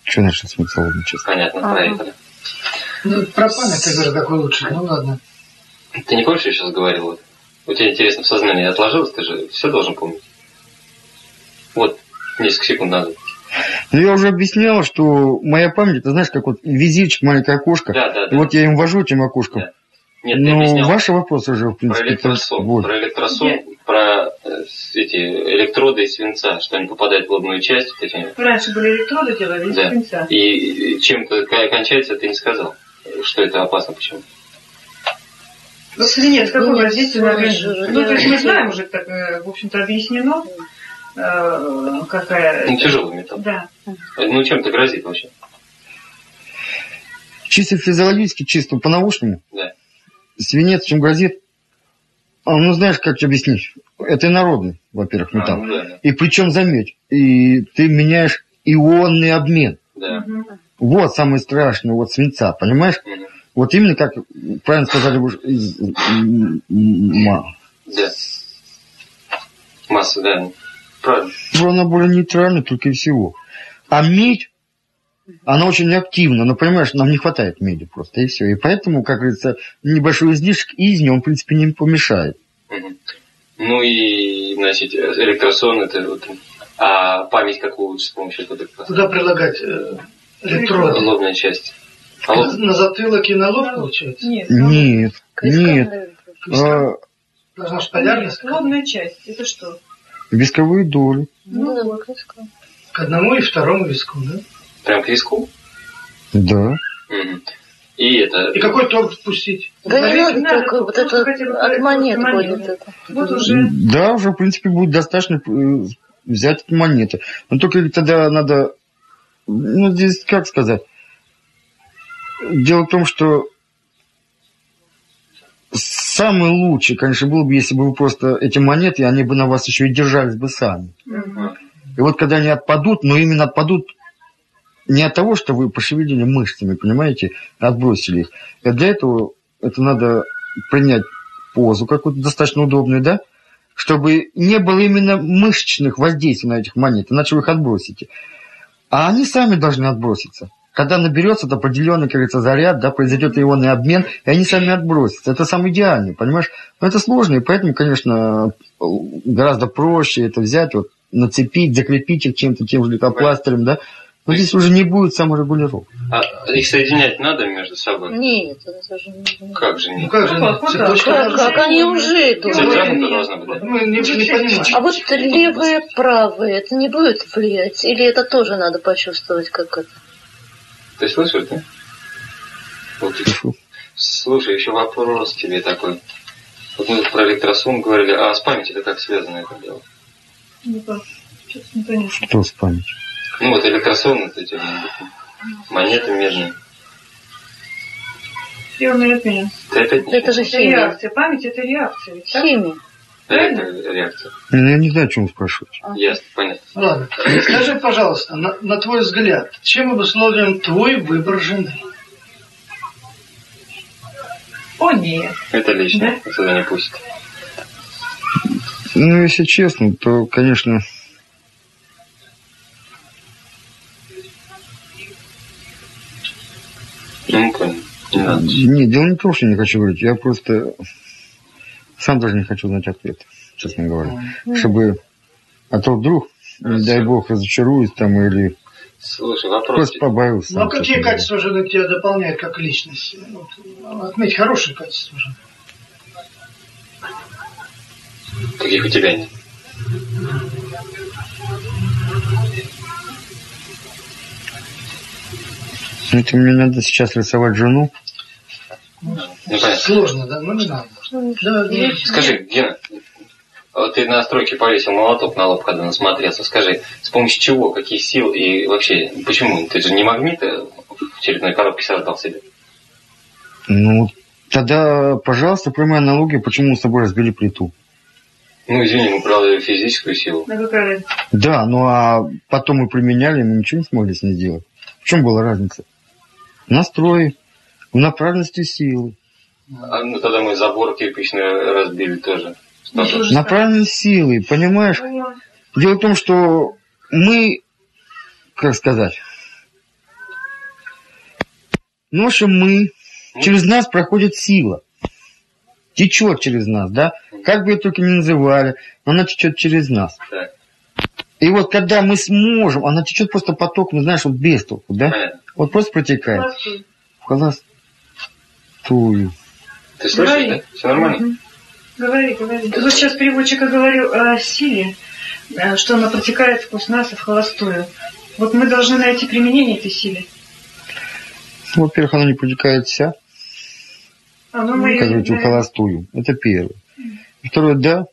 Что значит смысл лобной части? Понятно, проехали. Ну, про память ты говоришь, какой лучше. Ну ладно. Ты не помнишь, что я сейчас говорил? Вот? У тебя, интересно, в сознании отложилось? Ты же все должен помнить. Вот, несколько секунд назад. Ну, я уже объяснял, что моя память, это знаешь, как вот визирчик, маленькое окошко. Да, да, да. вот я им вожу этим окошком. Да. Нет, ты Ну, объяснял ваши вопросы уже, в про принципе, электросон. вот. Про электросон, про э, эти электроды из свинца, что они попадают в лобную часть. Вот эти, Раньше были электроды делали из Да. свинца. и чем-то ка- кончается, ты не сказал. Что это опасно, почему? Вот свинец, какое Свинец, воздействие на организм? Ну, то есть мы знаем уже, так, э, в общем-то, объяснено, э, какая... Ну, тяжелый металл. Да. Ну, чем это грозит вообще? Чисто физиологически, чисто по-научному, Да. свинец чем грозит? А, ну, знаешь, как тебе объяснить? Это инородный, во-первых, А, металл. ну да, да. И причем, заметь, и ты меняешь ионный обмен. да. Вот самое страшное, вот свинца, понимаешь? Мгм. Вот именно как правильно сказали из- ма- Да. Масса, да. Правильно. что она более нейтральна только и всего. А медь, она очень активна, но понимаешь, нам не хватает меди просто, и все. И поэтому, как говорится, небольшой излишек из нее, он, в принципе, не помешает. Ну и, значит, электросон это вот... А память как улучшить с помощью этого? Куда прилагать э, электроды? Лобная часть. А лоб- На затылок и на лоб, получается? Нет. Нет, нет. А, Должна же полярность лобная часть. Это что? висковые доли. Ну, да, крестовый. к одному и второму виску, да? Прям к виску? Да. И это... И какой ток спустить? Да не надо только вот это от монет будет это. Вот уже... Да, уже, в принципе, будет достаточно э, взять монеты. Но только тогда надо... Ну, здесь, как сказать... Дело в том, что самый лучший, конечно, было бы, если бы вы просто эти монеты, они бы на вас еще и держались бы сами. Мгм. И вот когда они отпадут, но именно отпадут не от того, что вы пошевелили мышцами, понимаете, отбросили их. И для этого это надо принять позу какую-то достаточно удобную, да, чтобы не было именно мышечных воздействий на этих монет, иначе вы их отбросите. А они сами должны отброситься. Когда наберется определенный, как говорится, заряд, да, произойдет ионный обмен, и они сами отбросятся. Это самый идеальный, понимаешь? Но это сложно, и поэтому, конечно, гораздо проще это взять, вот, нацепить, закрепить их чем-то, тем же лейкопластырем, да. Но здесь уже не будет саморегулировки. А их соединять надо между собой? Нет, это даже не... Как же Ну нет? как же, Ну, как, должна- Как, как они уже идут? Затянута должна быть? Мы не, не. А вот левое, правое, это не будет влиять? Или это тоже надо почувствовать, как это? Ты слышишь, да? Вот. Слушай, еще вопрос тебе такой. Вот мы про электросум говорили, а с памятью это как связано это дело? Ну как? Что-то непонятно. Что с памятью? Ну вот электросон, вот эти монеты медные. Ионный обмен. Не Это же Это химия. реакция. Память это реакция. Химия. Электрореакция. Ну, Я не знаю, о чем вы спрашиваете. Ясно, понятно. Ладно, скажи, пожалуйста, на, на твой взгляд, чем обусловлен твой выбор жены? О, нет. Это лично. Сюда не пустит. Ну, если честно, то, конечно, Ну, понял. Не надо. не, дело не в том, что не хочу говорить, я просто сам даже не хочу знать ответ, честно говоря. Чтобы, а то вдруг, не дай бог, разочаруюсь там или Слушай, вопрос. просто побоюсь. Ну, а какие качества жены тебя дополняют как личность? Вот, отметь хорошие качества жены. Каких у тебя нет? Ну, это мне надо сейчас рисовать жену. Ну, понятно. Сложно, да? Ну, не надо. Да, да. Скажи, Гена, Вот ты на стройке повесил молоток на лоб, когда насмотрелся. Скажи, с помощью чего, каких сил и вообще, почему? Ты же не магнит э, в черепной коробке создал себе? Ну, тогда, пожалуйста, прямая аналогия, почему мы с тобой разбили плиту. Ну, извини, мы правда физическую силу. Да какая? Да, ну а потом мы применяли, мы ничего не смогли с ней сделать. В чем была разница? В настрое, в направленности силы. А, ну, тогда мы забор кирпичный разбили тоже. Ну, Направленность силы, понимаешь? Дело в том, что мы, как сказать, ну, в общем, мы, через нас проходит сила. Течет через нас, да? Как бы ее только ни называли, но она течет через нас. И вот когда мы сможем, она течет просто потоком, знаешь, вот без толку, да? Вот просто протекает. Холостой. Холостую. Ты слышишь, Говори. да? Все нормально? Мгм. Говори, говори. Ты вот сейчас переводчика говорил о силе, э, что она протекает сквозь нас и в холостую. Вот мы должны найти применение этой силе. Во-первых, она не протекает вся, А ну, мы как её, говорится, в холостую. Это первое. И второе, да,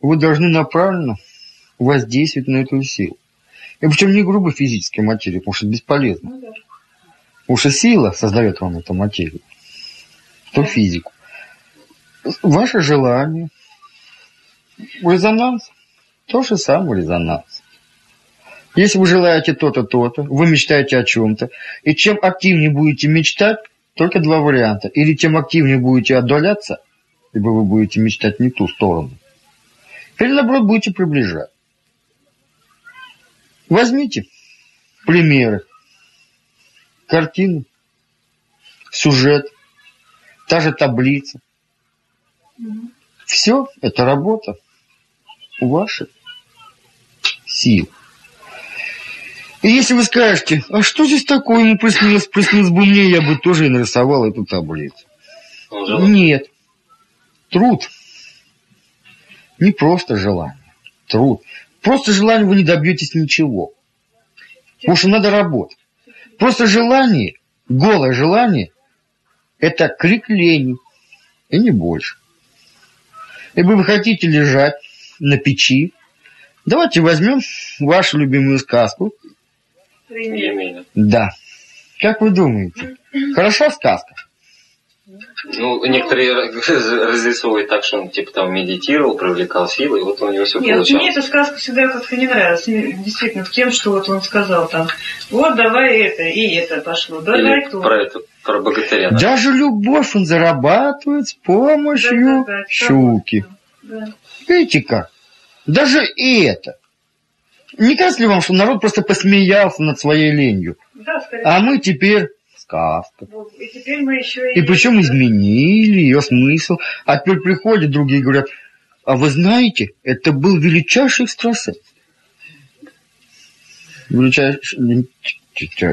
вы должны направленно воздействовать на эту силу. И причем не грубо физической материи, потому что это бесполезно. ну да. Потому что сила создает вам эту материю, то физику. Ваше желание, резонанс, то же самое резонанс. Если вы желаете то-то, то-то, вы мечтаете о чем-то, и чем активнее будете мечтать, только два варианта. Или тем активнее будете отдаляться, либо вы будете мечтать не ту сторону. Или, наоборот, будете приближать. Возьмите примеры. Картину, сюжет, та же таблица. Все это работа ваших сил. И если вы скажете, а что здесь такое ему приснилось, приснилось бы мне, я бы тоже и нарисовал эту таблицу. Нет. Труд. Не просто желание. Труд. Просто желание вы не добьетесь ничего. Потому что надо работать. Просто желание, голое желание, это крик лени. И не больше. Если вы хотите лежать на печи, давайте возьмем вашу любимую сказку. Да. Как вы думаете? Хороша сказка? Ну, некоторые разрисовывают так, что он типа там медитировал, привлекал силы, и вот у него все Нет, получалось. мне эта сказка всегда как-то не нравилась. Действительно, тем, что вот он сказал там, вот давай это, и это пошло, давай Или то. про это, про богатыря. да. Даже любовь он зарабатывает с помощью Да-да-да, щуки. Да. Видите как? Даже и это. Не кажется ли вам, что народ просто посмеялся над своей ленью? Да, скорее А мы теперь сказка. всего. И теперь мы еще и... И причем изменили ее смысл. А теперь приходят другие и говорят, а вы знаете, это был величайший экстрасенс. Величайший...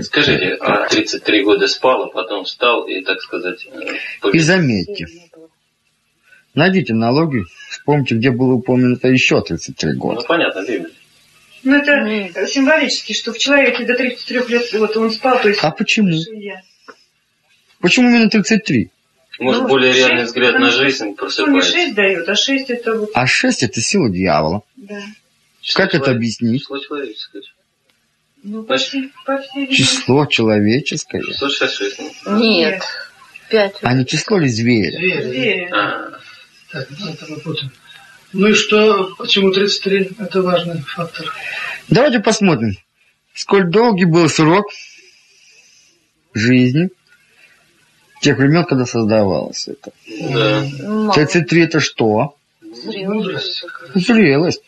Скажите, а 33 года спал, а потом встал и, так сказать, э, И заметьте, найдите налоги, вспомните, где было упомянуто еще 33 Ну, года. понятно, Библия. Ну, это Нет. э, символически, что в человеке до 33 лет вот он спал, то есть... А почему? Почему именно 33? Может, Ну, более шесть, реальный взгляд на жизнь Что не просыпается. 6 дает, а 6 это вот... А 6 это сила дьявола. Да. Число Как это человек- объяснить? Число человеческое. Ну, по Значит, всей, по всей видимости. Число человеческое, 666. Нет. Пять. а не число ли зверя? Звери. Звери. А, Так, ну, это мы путаем. Ну и что, почему 33? Это важный фактор. Давайте посмотрим, сколь долгий был срок жизни тех времен, когда создавалось это. да. Мало. 33 это что? Зрелость. Зрелость.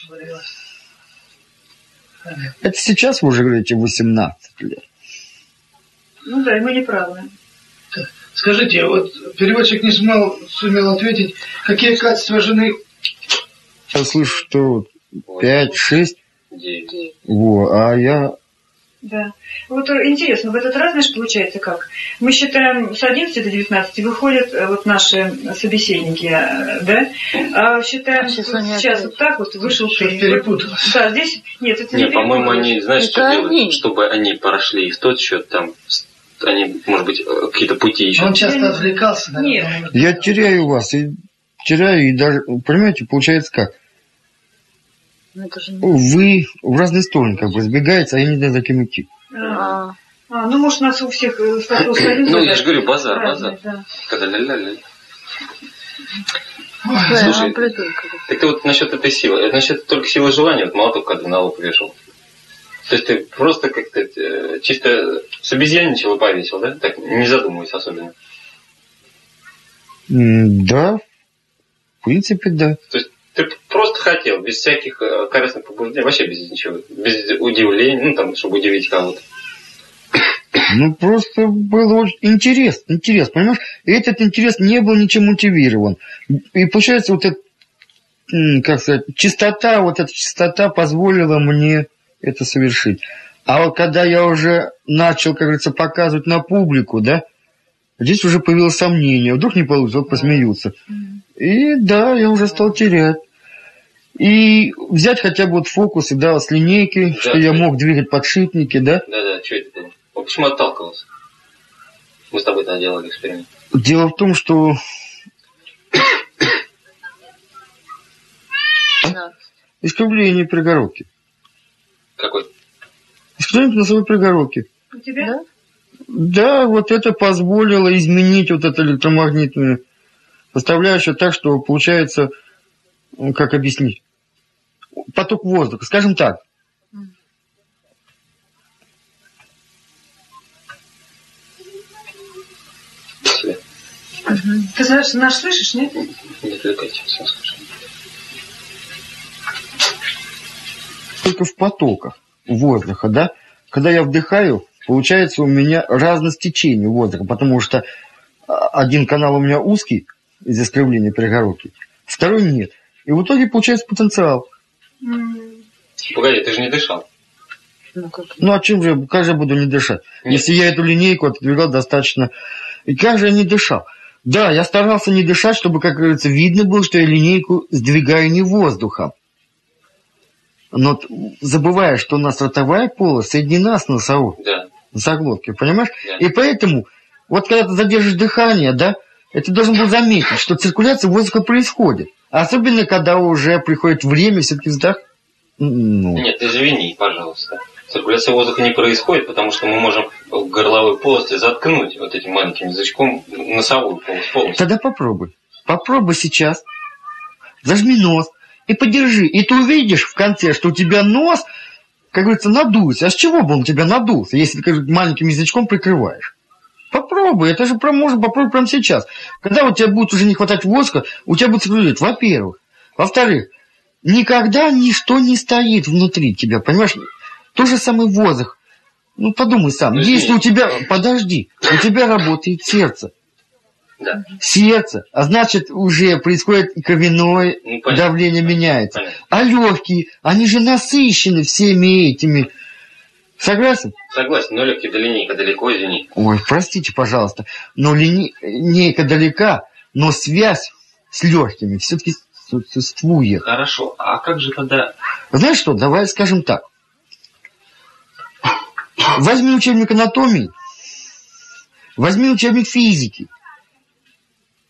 Это сейчас вы уже говорите 18 лет. Ну да, и мы не правы. Скажите, вот переводчик не смог, сумел ответить, какие качества жены Я слышу, что 5, 6, Девять. во, а я... Да. Вот э, интересно, в этот раз, знаешь, получается как? Мы считаем с 11 до 19 выходят э, вот наши собеседники, э, да? А считаем А сейчас сейчас вот так вот вышел ты. перепуталось. Да, здесь нет, это не Не, по-моему, они, знаешь, Это что они. делают? Чтобы они прошли и в тот счет, там, они, может быть, какие-то пути еще. Он часто отвлекался, наверное. Я теряю вас, и теряю, и даже, понимаете, получается как? Ну, это же не... вы в разные стороны как бы сбегаете, а я не знаю, за кем идти. А, А, а, ну, может, нас у всех э, статус союза. Ну, я же говорю, базар, базар. да. Когда ля-ля-ля. да, Слушай, амплитудка. Так ты вот насчет этой силы, это насчет только силы желания, вот молоток когда на лоб вешал. То есть ты просто как-то э, чисто с обезьянничал и повесил, да? Так, не задумываясь особенно. Да, в принципе, да. То есть ты просто хотел, без всяких э, корыстных побуждений, вообще без ничего, без удивления, ну там, чтобы удивить кого-то. Ну, просто было очень интерес, интерес, понимаешь? И этот интерес не был ничем мотивирован. И получается, вот эта, как сказать, чистота, вот эта чистота позволила мне это совершить. А вот когда я уже начал, как говорится, показывать на публику, да, здесь уже появилось сомнение. Вдруг не получится, вот посмеются. И да, я уже стал терять. И взять хотя бы вот фокусы, да, с линейки, Да, что я да. мог двигать подшипники, да. Да-да, что это было? А почему отталкивался? Мы с тобой тогда делали эксперимент. Дело в том, что Да. искривление перегородки. Какой? Искривление носовой перегородки. У тебя? Да? Да, вот это позволило изменить вот эту электромагнитную составляющую так, что получается, как объяснить, поток воздуха, скажем так. Себе. Ты знаешь, наш слышишь, нет? Не отвлекайтесь, все скажу. Только в потоках воздуха, да. Когда я вдыхаю, получается у меня разность течения воздуха, потому что а, один канал у меня узкий из-за искривления перегородки, второй нет. И в итоге получается потенциал. Погоди, ты же не дышал. Ну, как... Ну, а чем же я, как же я буду не дышать? Нет. Если я эту линейку отодвигал достаточно... И как же я не дышал? Да, я старался не дышать, чтобы, как говорится, видно было, что я линейку сдвигаю не воздухом. Но забывая, что у нас ротовая полость соединена с носовой, Да. носоглоткой, понимаешь? Да. И поэтому, вот когда ты задержишь дыхание, да, это должен был заметить, что циркуляция воздуха происходит. Особенно, когда уже приходит время все-таки вздох... Ну, Нет, извини, пожалуйста. Циркуляция воздуха не происходит, потому что мы можем горловой полости заткнуть вот этим маленьким язычком носовую полость полностью. Тогда попробуй. Попробуй сейчас. Зажми нос и подержи. И ты увидишь в конце, что у тебя нос, как говорится, надуется. А с чего бы он у тебя надулся, если ты как маленьким язычком прикрываешь? Попробуй, это же про- можно попробовать прямо сейчас. Когда у тебя будет уже не хватать воздуха, у тебя будет циркулировать, во-первых. Во-вторых, никогда ничто не стоит внутри тебя, понимаешь? То же самое воздух. Ну, подумай сам. Ну, Если у тебя... Подожди. У тебя работает сердце Да. сердце, а значит уже происходит кровяное Ну, понятно. давление меняется. Понятно. А легкие, они же насыщены всеми этими. Согласен? Согласен, но легкие до линейка далеко, извини. Ой, простите, пожалуйста, но линейка далека, но связь с легкими все-таки существует. Хорошо, а как же тогда... Знаешь что, давай скажем так. Возьми учебник анатомии, возьми учебник физики,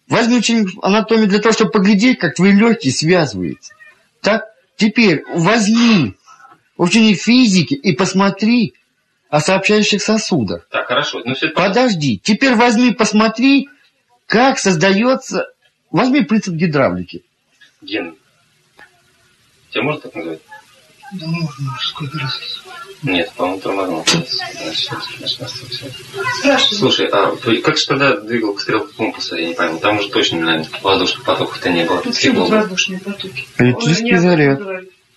возьми учебник анатомии для того, чтобы поглядеть, как твои легкие связываются. Так, теперь возьми учебник физики и посмотри о сообщающих сосудах. Так, хорошо, ну все. Подожди, теперь возьми, посмотри, как создается... Возьми принцип гидравлики. Ген. Тебя можно так называть? Да можно, сколько раз. Нет, по-моему, тормознул. Слушай, а как же тогда двигал к стрелке компаса, я не пойму. Там уже точно, наверное, воздушных потоков-то не было. Было. воздушные потоки. Электрический заряд.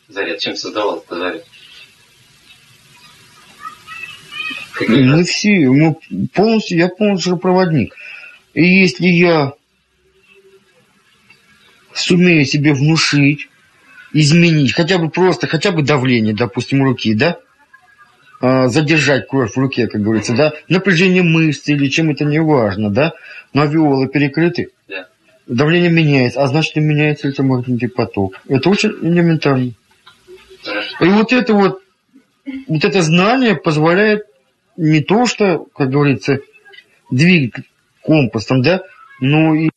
Заряд. Чем создавал этот заряд? Как Мы все, мы полностью, я полностью проводник. И если я сумею себе внушить, изменить, хотя бы просто, хотя бы давление, допустим, руки, да, А, задержать кровь в руке, как говорится, да, напряжение мышц или чем это не важно, да, но авиолы перекрыты, Да. давление меняется, а значит и меняется электромагнитный поток. Это очень элементарно. И вот это вот, вот это знание позволяет не то, что, как говорится, двигать компасом, да, но и